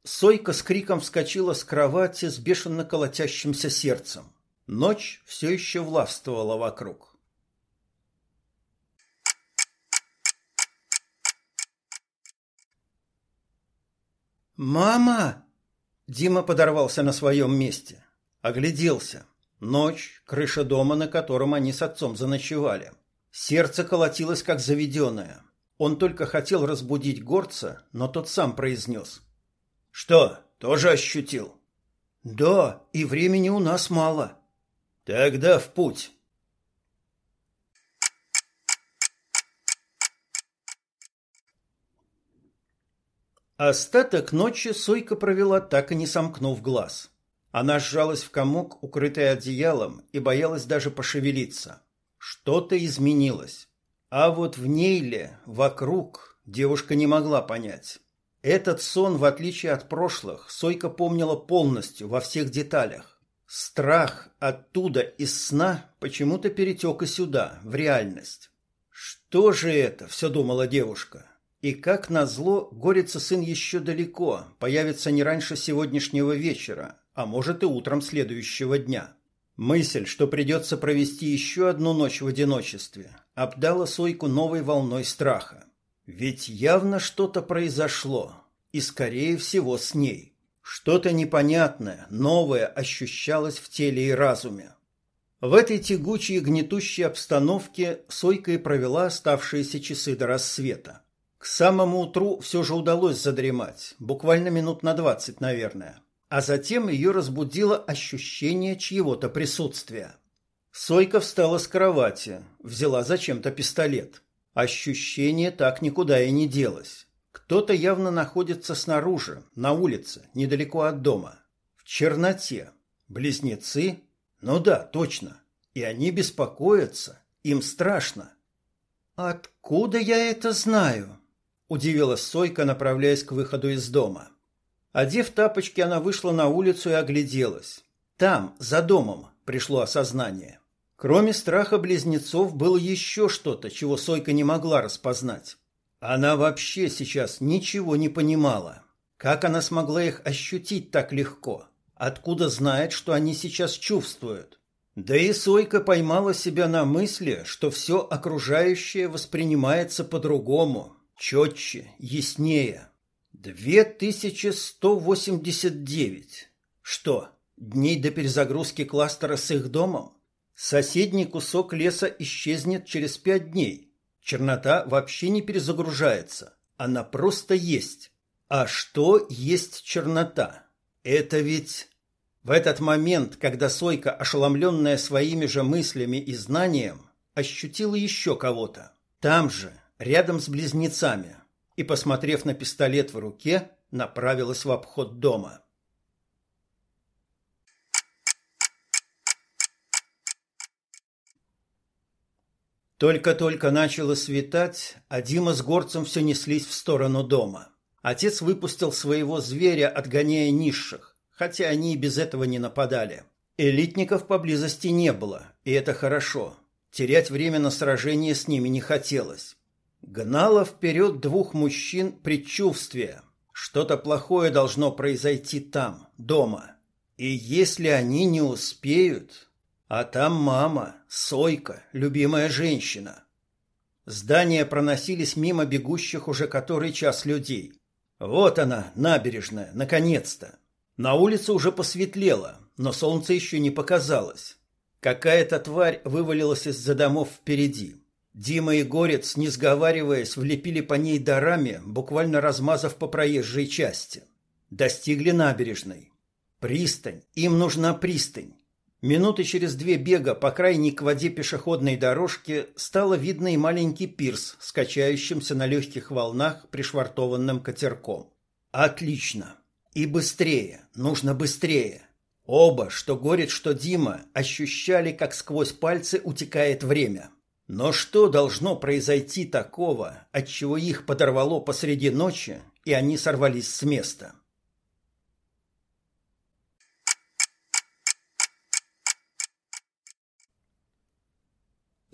Сойка с криком вскочила с кровати с бешено колотящимся сердцем. Ночь все еще властвовала вокруг. «Мама!» Дима подорвался на своем месте. Огляделся. Ночь, крыша дома, на котором они с отцом заночевали. Сердце колотилось, как заведенное. Он только хотел разбудить горца, но тот сам произнес. «Что, тоже ощутил?» «Да, и времени у нас мало». «Тогда в путь». Остаток ночи Сойка провела, так и не сомкнув глаз. Она сжалась в комок, укрытая одеялом, и боялась даже пошевелиться. Что-то изменилось. А вот в ней ли, вокруг, девушка не могла понять. Этот сон, в отличие от прошлых, Сойка помнила полностью, во всех деталях. Страх оттуда, из сна, почему-то перетек и сюда, в реальность. «Что же это?» – все думала девушка. И как назло, горится сын еще далеко, появится не раньше сегодняшнего вечера, а может и утром следующего дня. Мысль, что придется провести еще одну ночь в одиночестве, обдала Сойку новой волной страха. Ведь явно что-то произошло, и скорее всего с ней. Что-то непонятное, новое ощущалось в теле и разуме. В этой тягучей гнетущей обстановке Сойка и провела оставшиеся часы до рассвета. К самому утру все же удалось задремать, буквально минут на двадцать, наверное а затем ее разбудило ощущение чьего-то присутствия. Сойка встала с кровати, взяла зачем-то пистолет. Ощущение так никуда и не делось. Кто-то явно находится снаружи, на улице, недалеко от дома. В черноте. Близнецы? Ну да, точно. И они беспокоятся. Им страшно. «Откуда я это знаю?» – удивилась Сойка, направляясь к выходу из дома. Одев тапочки, она вышла на улицу и огляделась. Там, за домом, пришло осознание. Кроме страха близнецов было еще что-то, чего Сойка не могла распознать. Она вообще сейчас ничего не понимала. Как она смогла их ощутить так легко? Откуда знает, что они сейчас чувствуют? Да и Сойка поймала себя на мысли, что все окружающее воспринимается по-другому, четче, яснее. Две тысячи сто восемьдесят девять. Что, Дней до перезагрузки кластера с их домом? Соседний кусок леса исчезнет через пять дней. Чернота вообще не перезагружается. Она просто есть. А что есть чернота? Это ведь... В этот момент, когда Сойка, ошеломленная своими же мыслями и знанием, ощутила еще кого-то. Там же, рядом с близнецами. И, посмотрев на пистолет в руке, направилась в обход дома. Только-только начало светать, а Дима с горцем все неслись в сторону дома. Отец выпустил своего зверя, отгоняя низших, хотя они и без этого не нападали. Элитников поблизости не было, и это хорошо. Терять время на сражение с ними не хотелось. Гнало вперед двух мужчин предчувствие. Что-то плохое должно произойти там, дома. И если они не успеют, а там мама, Сойка, любимая женщина. Здания проносились мимо бегущих уже который час людей. Вот она, набережная, наконец-то. На улице уже посветлело, но солнце еще не показалось. Какая-то тварь вывалилась из-за домов впереди. Дима и Горец, не сговариваясь, влепили по ней дарами, буквально размазав по проезжей части. Достигли набережной. Пристань. Им нужна пристань. Минуты через две бега по крайней к воде пешеходной дорожки стало видно и маленький пирс, скачающимся на легких волнах пришвартованным катерком. Отлично. И быстрее. Нужно быстрее. Оба, что Горит, что Дима, ощущали, как сквозь пальцы утекает время. Но что должно произойти такого, от чего их подорвало посреди ночи, и они сорвались с места? —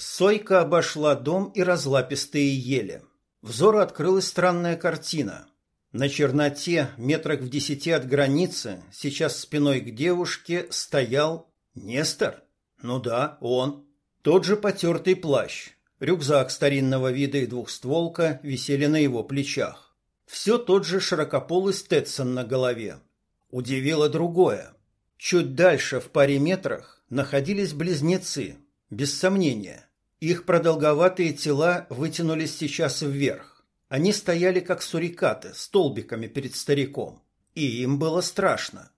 Сойка обошла дом и разлапистые ели. Взору открылась странная картина. На черноте, метрах в десяти от границы, сейчас спиной к девушке, стоял Нестор. Ну да, он. Тот же потертый плащ. Рюкзак старинного вида и двухстволка висели на его плечах. Все тот же широкополый Стетсон на голове. Удивило другое. Чуть дальше, в паре метрах, находились близнецы. Без сомнения, их продолговатые тела вытянулись сейчас вверх. Они стояли как сурикаты, столбиками перед стариком. И им было страшно.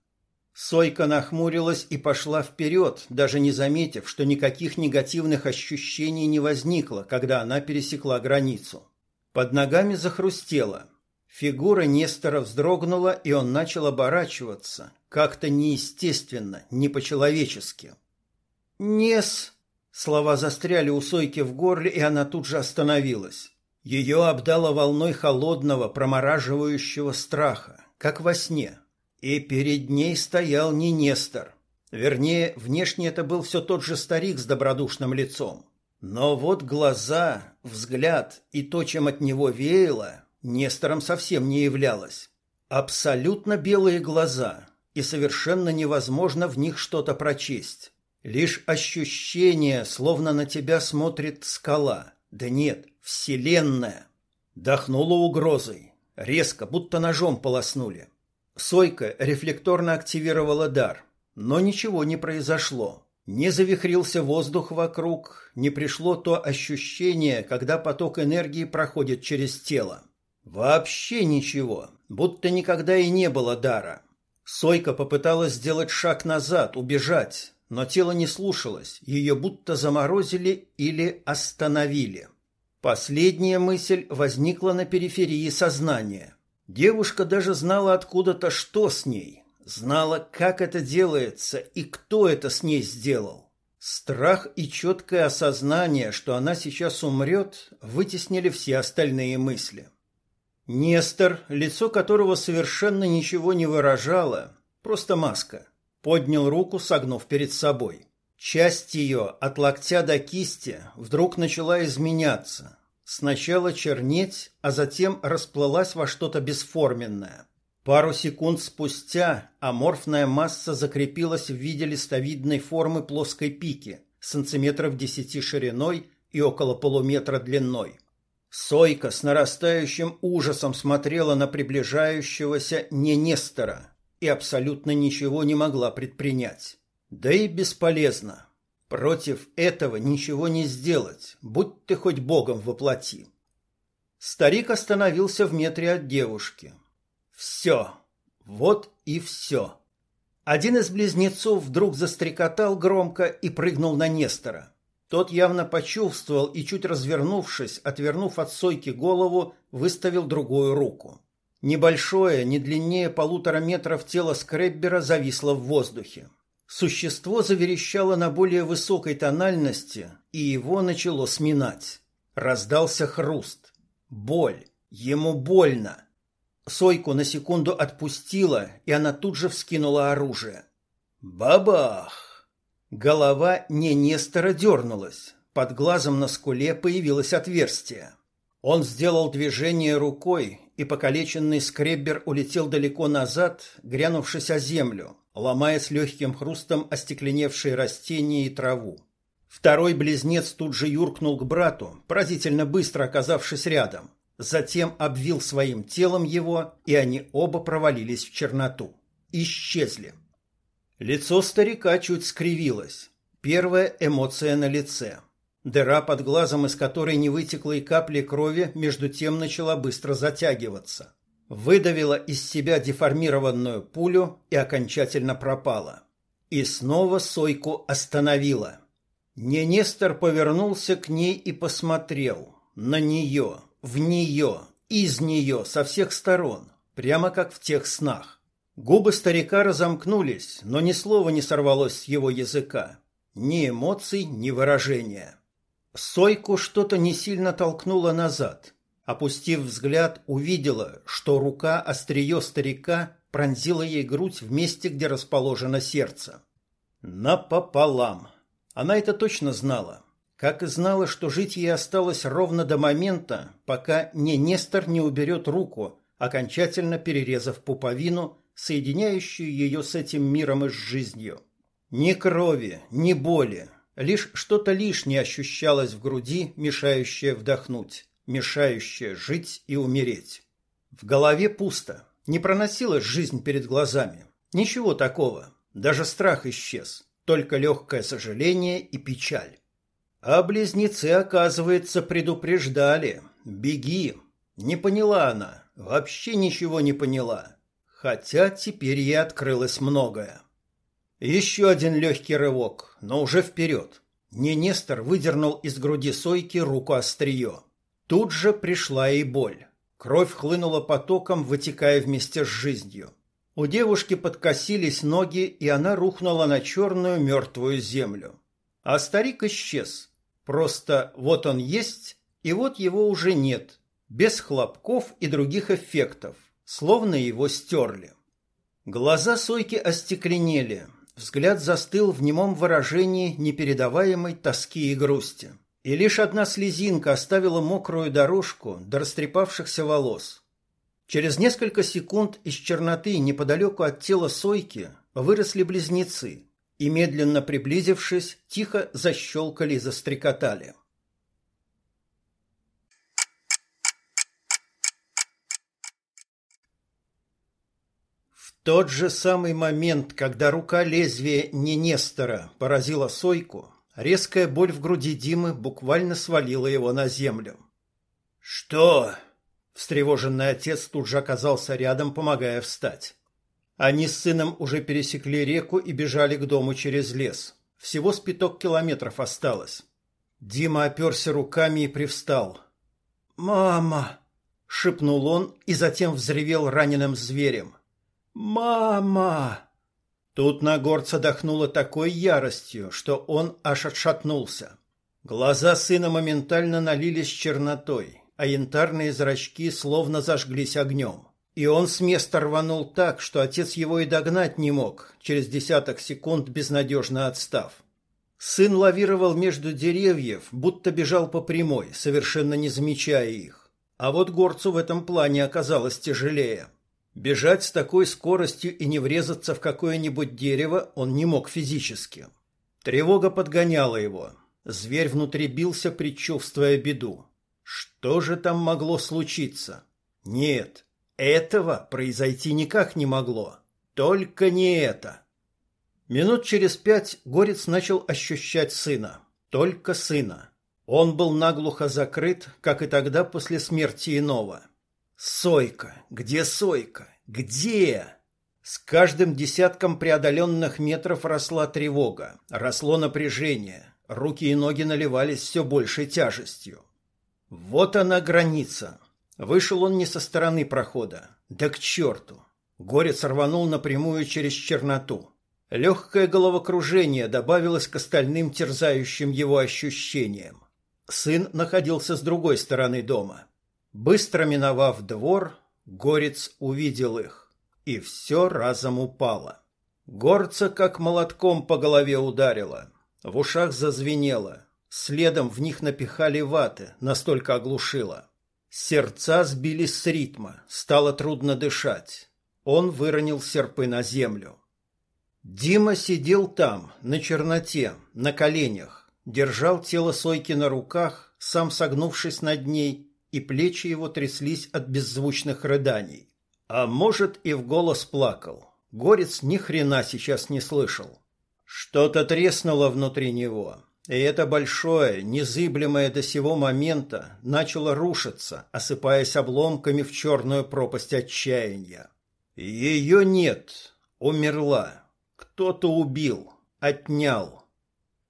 Сойка нахмурилась и пошла вперед, даже не заметив, что никаких негативных ощущений не возникло, когда она пересекла границу. Под ногами захрустело. Фигура Нестора вздрогнула, и он начал оборачиваться, как-то неестественно, не по-человечески. «Нес!» Слова застряли у Сойки в горле, и она тут же остановилась. Ее обдало волной холодного, промораживающего страха, как во сне. И перед ней стоял не Нестор. Вернее, внешне это был все тот же старик с добродушным лицом. Но вот глаза, взгляд и то, чем от него веяло, Нестором совсем не являлось. Абсолютно белые глаза, и совершенно невозможно в них что-то прочесть. Лишь ощущение, словно на тебя смотрит скала. Да нет, вселенная. Дохнула угрозой. Резко, будто ножом полоснули. Сойка рефлекторно активировала дар. Но ничего не произошло. Не завихрился воздух вокруг, не пришло то ощущение, когда поток энергии проходит через тело. Вообще ничего, будто никогда и не было дара. Сойка попыталась сделать шаг назад, убежать, но тело не слушалось, ее будто заморозили или остановили. Последняя мысль возникла на периферии сознания. Девушка даже знала откуда-то, что с ней, знала, как это делается и кто это с ней сделал. Страх и четкое осознание, что она сейчас умрет, вытеснили все остальные мысли. Нестор, лицо которого совершенно ничего не выражало, просто маска – поднял руку, согнув перед собой. Часть ее от локтя до кисти вдруг начала изменяться. Сначала чернеть, а затем расплылась во что-то бесформенное. Пару секунд спустя аморфная масса закрепилась в виде листовидной формы плоской пики, сантиметров десяти шириной и около полуметра длиной. Сойка с нарастающим ужасом смотрела на приближающегося не Нестора – и абсолютно ничего не могла предпринять. Да и бесполезно. Против этого ничего не сделать, будь ты хоть богом воплоти. Старик остановился в метре от девушки. Все. Вот и все. Один из близнецов вдруг застрекотал громко и прыгнул на Нестора. Тот явно почувствовал и, чуть развернувшись, отвернув от сойки голову, выставил другую руку. Небольшое, не длиннее полутора метров тело скреббера зависло в воздухе. Существо заверещало на более высокой тональности, и его начало сминать. Раздался хруст. Боль. Ему больно. Сойку на секунду отпустила, и она тут же вскинула оружие. Бабах! Голова не Нестора дернулась. Под глазом на скуле появилось отверстие. Он сделал движение рукой, и покалеченный скреббер улетел далеко назад, грянувшись о землю, ломая с легким хрустом остекленевшие растения и траву. Второй близнец тут же юркнул к брату, поразительно быстро оказавшись рядом. Затем обвил своим телом его, и они оба провалились в черноту. Исчезли. Лицо старика чуть скривилось. Первая эмоция на лице – Дыра под глазом, из которой не вытекло и капли крови, между тем начала быстро затягиваться. Выдавила из себя деформированную пулю и окончательно пропала. И снова Сойку остановила. Ненестор повернулся к ней и посмотрел. На нее, в нее, из нее, со всех сторон, прямо как в тех снах. Губы старика разомкнулись, но ни слова не сорвалось с его языка. Ни эмоций, ни выражения. Сойку что-то не сильно толкнуло назад. Опустив взгляд, увидела, что рука острие старика пронзила ей грудь в месте, где расположено сердце. Напополам. Она это точно знала. Как и знала, что жить ей осталось ровно до момента, пока не Нестор не уберет руку, окончательно перерезав пуповину, соединяющую ее с этим миром и с жизнью. Ни крови, ни боли, Лишь что-то лишнее ощущалось в груди, мешающее вдохнуть, мешающее жить и умереть. В голове пусто, не проносилась жизнь перед глазами. Ничего такого, даже страх исчез, только легкое сожаление и печаль. А близнецы, оказывается, предупреждали. «Беги!» Не поняла она, вообще ничего не поняла. Хотя теперь ей открылось многое. Еще один легкий рывок, но уже вперед. Ненестор выдернул из груди Сойки руку острие. Тут же пришла и боль. Кровь хлынула потоком, вытекая вместе с жизнью. У девушки подкосились ноги, и она рухнула на черную мертвую землю. А старик исчез. Просто вот он есть, и вот его уже нет. Без хлопков и других эффектов, словно его стерли. Глаза Сойки остекленели, Взгляд застыл в немом выражении непередаваемой тоски и грусти. И лишь одна слезинка оставила мокрую дорожку до растрепавшихся волос. Через несколько секунд из черноты неподалеку от тела Сойки выросли близнецы и, медленно приблизившись, тихо защелкали и застрекотали. Тот же самый момент, когда рука лезвия не Нестора поразила Сойку, резкая боль в груди Димы буквально свалила его на землю. «Что?» Встревоженный отец тут же оказался рядом, помогая встать. Они с сыном уже пересекли реку и бежали к дому через лес. Всего с пяток километров осталось. Дима оперся руками и привстал. «Мама!» — шепнул он и затем взревел раненым зверем. «Мама!» Тут на горца дохнуло такой яростью, что он аж отшатнулся. Глаза сына моментально налились чернотой, а янтарные зрачки словно зажглись огнем. И он с места рванул так, что отец его и догнать не мог, через десяток секунд безнадежно отстав. Сын лавировал между деревьев, будто бежал по прямой, совершенно не замечая их. А вот горцу в этом плане оказалось тяжелее. Бежать с такой скоростью и не врезаться в какое-нибудь дерево он не мог физически. Тревога подгоняла его. Зверь внутри бился, предчувствуя беду. Что же там могло случиться? Нет, этого произойти никак не могло. Только не это. Минут через пять Горец начал ощущать сына. Только сына. Он был наглухо закрыт, как и тогда после смерти иного. Сойка, где Сойка? Где? С каждым десятком преодоленных метров росла тревога, росло напряжение, руки и ноги наливались все большей тяжестью. Вот она граница. Вышел он не со стороны прохода. Да к черту. Горец рванул напрямую через черноту. Легкое головокружение добавилось к остальным терзающим его ощущениям. Сын находился с другой стороны дома. Быстро миновав двор, Горец увидел их, и все разом упало. Горца как молотком по голове ударило, в ушах зазвенело, следом в них напихали ваты, настолько оглушило. Сердца сбились с ритма, стало трудно дышать. Он выронил серпы на землю. Дима сидел там, на черноте, на коленях, держал тело Сойки на руках, сам согнувшись над ней, и плечи его тряслись от беззвучных рыданий. А может, и в голос плакал. Горец ни хрена сейчас не слышал. Что-то треснуло внутри него, и это большое, незыблемое до сего момента начало рушиться, осыпаясь обломками в черную пропасть отчаяния. Ее нет, умерла. Кто-то убил, отнял.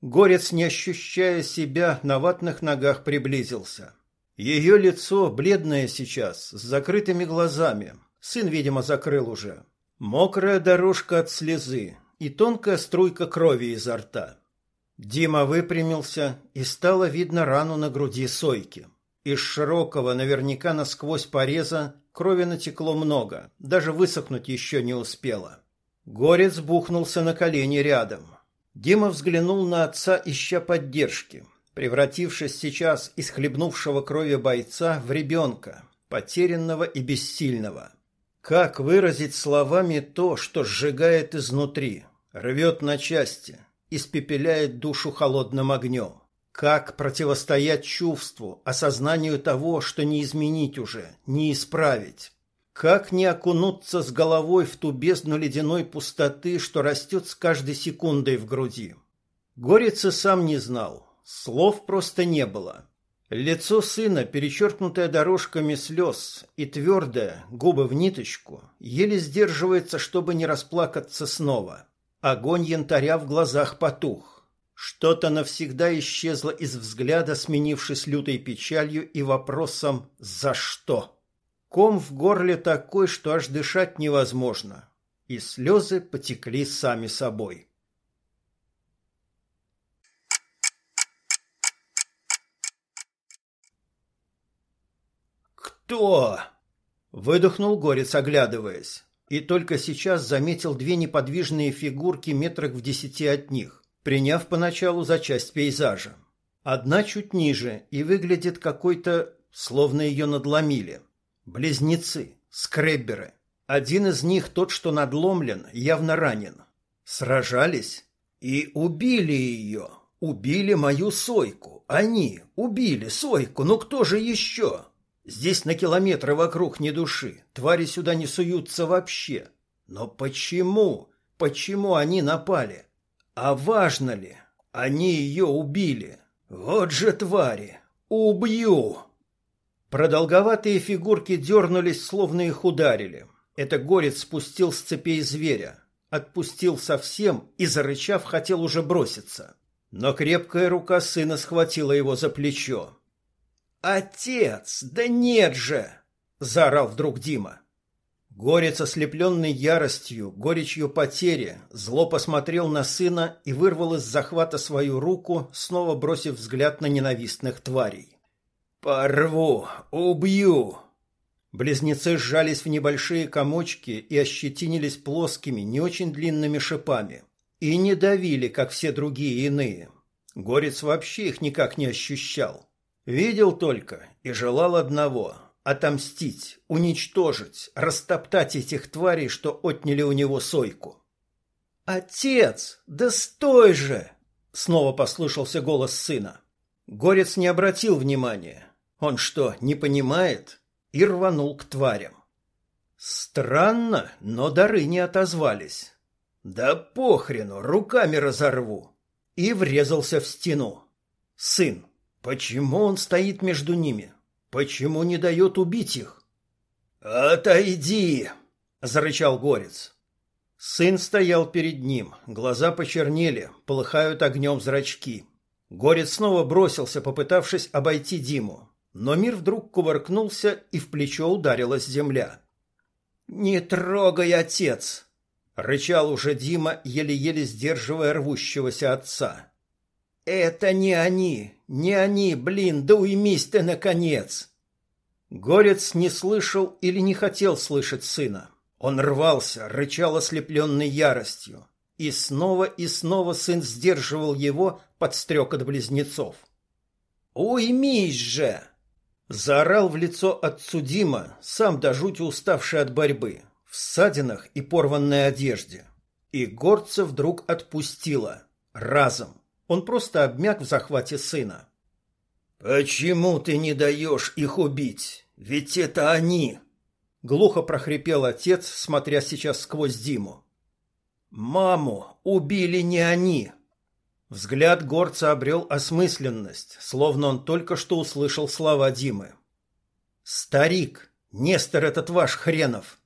Горец, не ощущая себя, на ватных ногах приблизился. Ее лицо, бледное сейчас, с закрытыми глазами. Сын, видимо, закрыл уже. Мокрая дорожка от слезы и тонкая струйка крови изо рта. Дима выпрямился, и стало видно рану на груди Сойки. Из широкого, наверняка насквозь пореза, крови натекло много, даже высохнуть еще не успело. Горец бухнулся на колени рядом. Дима взглянул на отца, ища поддержки превратившись сейчас из хлебнувшего крови бойца в ребенка, потерянного и бессильного. Как выразить словами то, что сжигает изнутри, рвет на части, испепеляет душу холодным огнем? Как противостоять чувству, осознанию того, что не изменить уже, не исправить? Как не окунуться с головой в ту бездну ледяной пустоты, что растет с каждой секундой в груди? Горец и сам не знал, Слов просто не было. Лицо сына, перечеркнутое дорожками слез, и твердое, губы в ниточку, еле сдерживается, чтобы не расплакаться снова. Огонь янтаря в глазах потух. Что-то навсегда исчезло из взгляда, сменившись лютой печалью и вопросом «За что?». Ком в горле такой, что аж дышать невозможно. И слезы потекли сами собой. «Кто?» — выдохнул Горец, оглядываясь. И только сейчас заметил две неподвижные фигурки метрах в десяти от них, приняв поначалу за часть пейзажа. Одна чуть ниже и выглядит какой-то, словно ее надломили. Близнецы, скребберы. Один из них, тот, что надломлен, явно ранен. Сражались и убили ее. Убили мою Сойку. Они убили Сойку. Ну кто же еще? Здесь на километры вокруг ни души. Твари сюда не суются вообще. Но почему? Почему они напали? А важно ли? Они ее убили. Вот же твари! Убью! Продолговатые фигурки дернулись, словно их ударили. Это горец спустил с цепей зверя. Отпустил совсем и, зарычав, хотел уже броситься. Но крепкая рука сына схватила его за плечо. «Отец! Да нет же!» — заорал вдруг Дима. Горец, ослепленный яростью, горечью потери, зло посмотрел на сына и вырвал из захвата свою руку, снова бросив взгляд на ненавистных тварей. «Порву! Убью!» Близнецы сжались в небольшие комочки и ощетинились плоскими, не очень длинными шипами. И не давили, как все другие иные. Горец вообще их никак не ощущал. Видел только и желал одного — отомстить, уничтожить, растоптать этих тварей, что отняли у него сойку. «Отец, да стой же!» — снова послышался голос сына. Горец не обратил внимания. Он что, не понимает? И рванул к тварям. Странно, но дары не отозвались. Да похрену, руками разорву. И врезался в стену. Сын, почему он стоит между ними? Почему не дает убить их? «Отойди!» — зарычал Горец. Сын стоял перед ним, глаза почернели, полыхают огнем зрачки. Горец снова бросился, попытавшись обойти Диму. Но мир вдруг кувыркнулся, и в плечо ударилась земля. «Не трогай, отец!» — рычал уже Дима, еле-еле сдерживая рвущегося отца. «Это не они! Не они, блин! Да уймись ты, наконец!» Горец не слышал или не хотел слышать сына. Он рвался, рычал ослепленной яростью. И снова и снова сын сдерживал его под стрекот близнецов. «Уймись же!» Заорал в лицо отцу Дима, сам до жути уставший от борьбы, в ссадинах и порванной одежде. И горца вдруг отпустила. Разом. Он просто обмяк в захвате сына. «Почему ты не даешь их убить? Ведь это они!» Глухо прохрипел отец, смотря сейчас сквозь Диму. «Маму убили не они!» Взгляд горца обрел осмысленность, словно он только что услышал слова Димы. «Старик, Нестор этот ваш хренов!»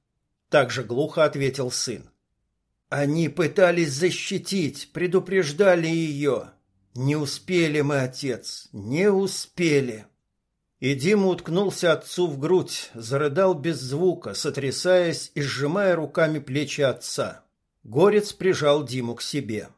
Так же глухо ответил сын. «Они пытались защитить, предупреждали ее. Не успели мы, отец, не успели!» И Дима уткнулся отцу в грудь, зарыдал без звука, сотрясаясь и сжимая руками плечи отца. Горец прижал Диму к себе.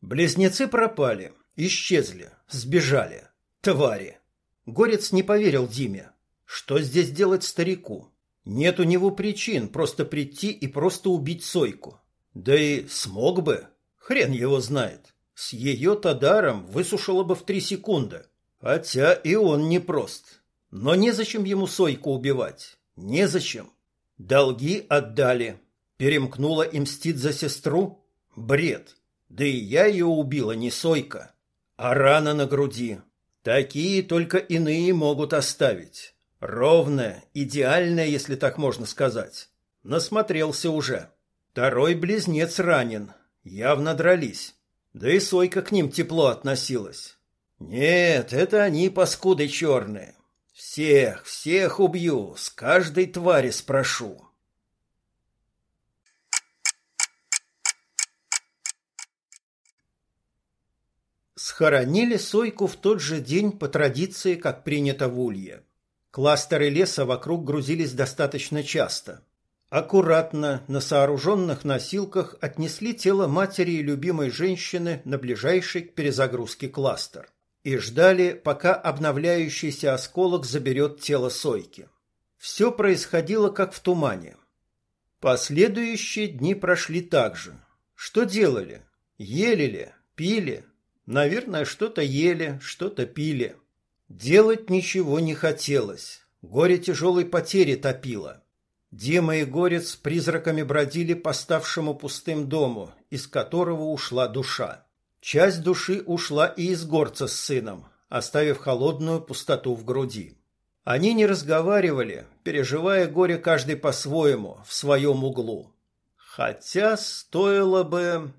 Близнецы пропали, исчезли, сбежали. Твари. Горец не поверил Диме. Что здесь делать старику? Нет у него причин просто прийти и просто убить Сойку. Да и смог бы. Хрен его знает. С ее-то даром высушило бы в три секунды. Хотя и он непрост. Но незачем ему Сойку убивать. Незачем. Долги отдали. Перемкнула и мстит за сестру? Бред. Да и я ее убила не Сойка, а рана на груди. Такие только иные могут оставить. Ровная, идеальная, если так можно сказать. Насмотрелся уже. Второй близнец ранен. Явно дрались. Да и Сойка к ним тепло относилась. Нет, это они паскуды черные. Всех, всех убью, с каждой твари спрошу. Схоронили Сойку в тот же день по традиции, как принято в Улье. Кластеры леса вокруг грузились достаточно часто. Аккуратно на сооруженных носилках отнесли тело матери и любимой женщины на ближайший к перезагрузке кластер и ждали, пока обновляющийся осколок заберет тело Сойки. Все происходило как в тумане. Последующие дни прошли так же. Что делали? Ели ли? Пили? Наверное, что-то ели, что-то пили. Делать ничего не хотелось. Горе тяжелой потери топило. Дима и Горец призраками бродили по ставшему пустым дому, из которого ушла душа. Часть души ушла и из горца с сыном, оставив холодную пустоту в груди. Они не разговаривали, переживая горе каждый по-своему, в своем углу. Хотя стоило бы...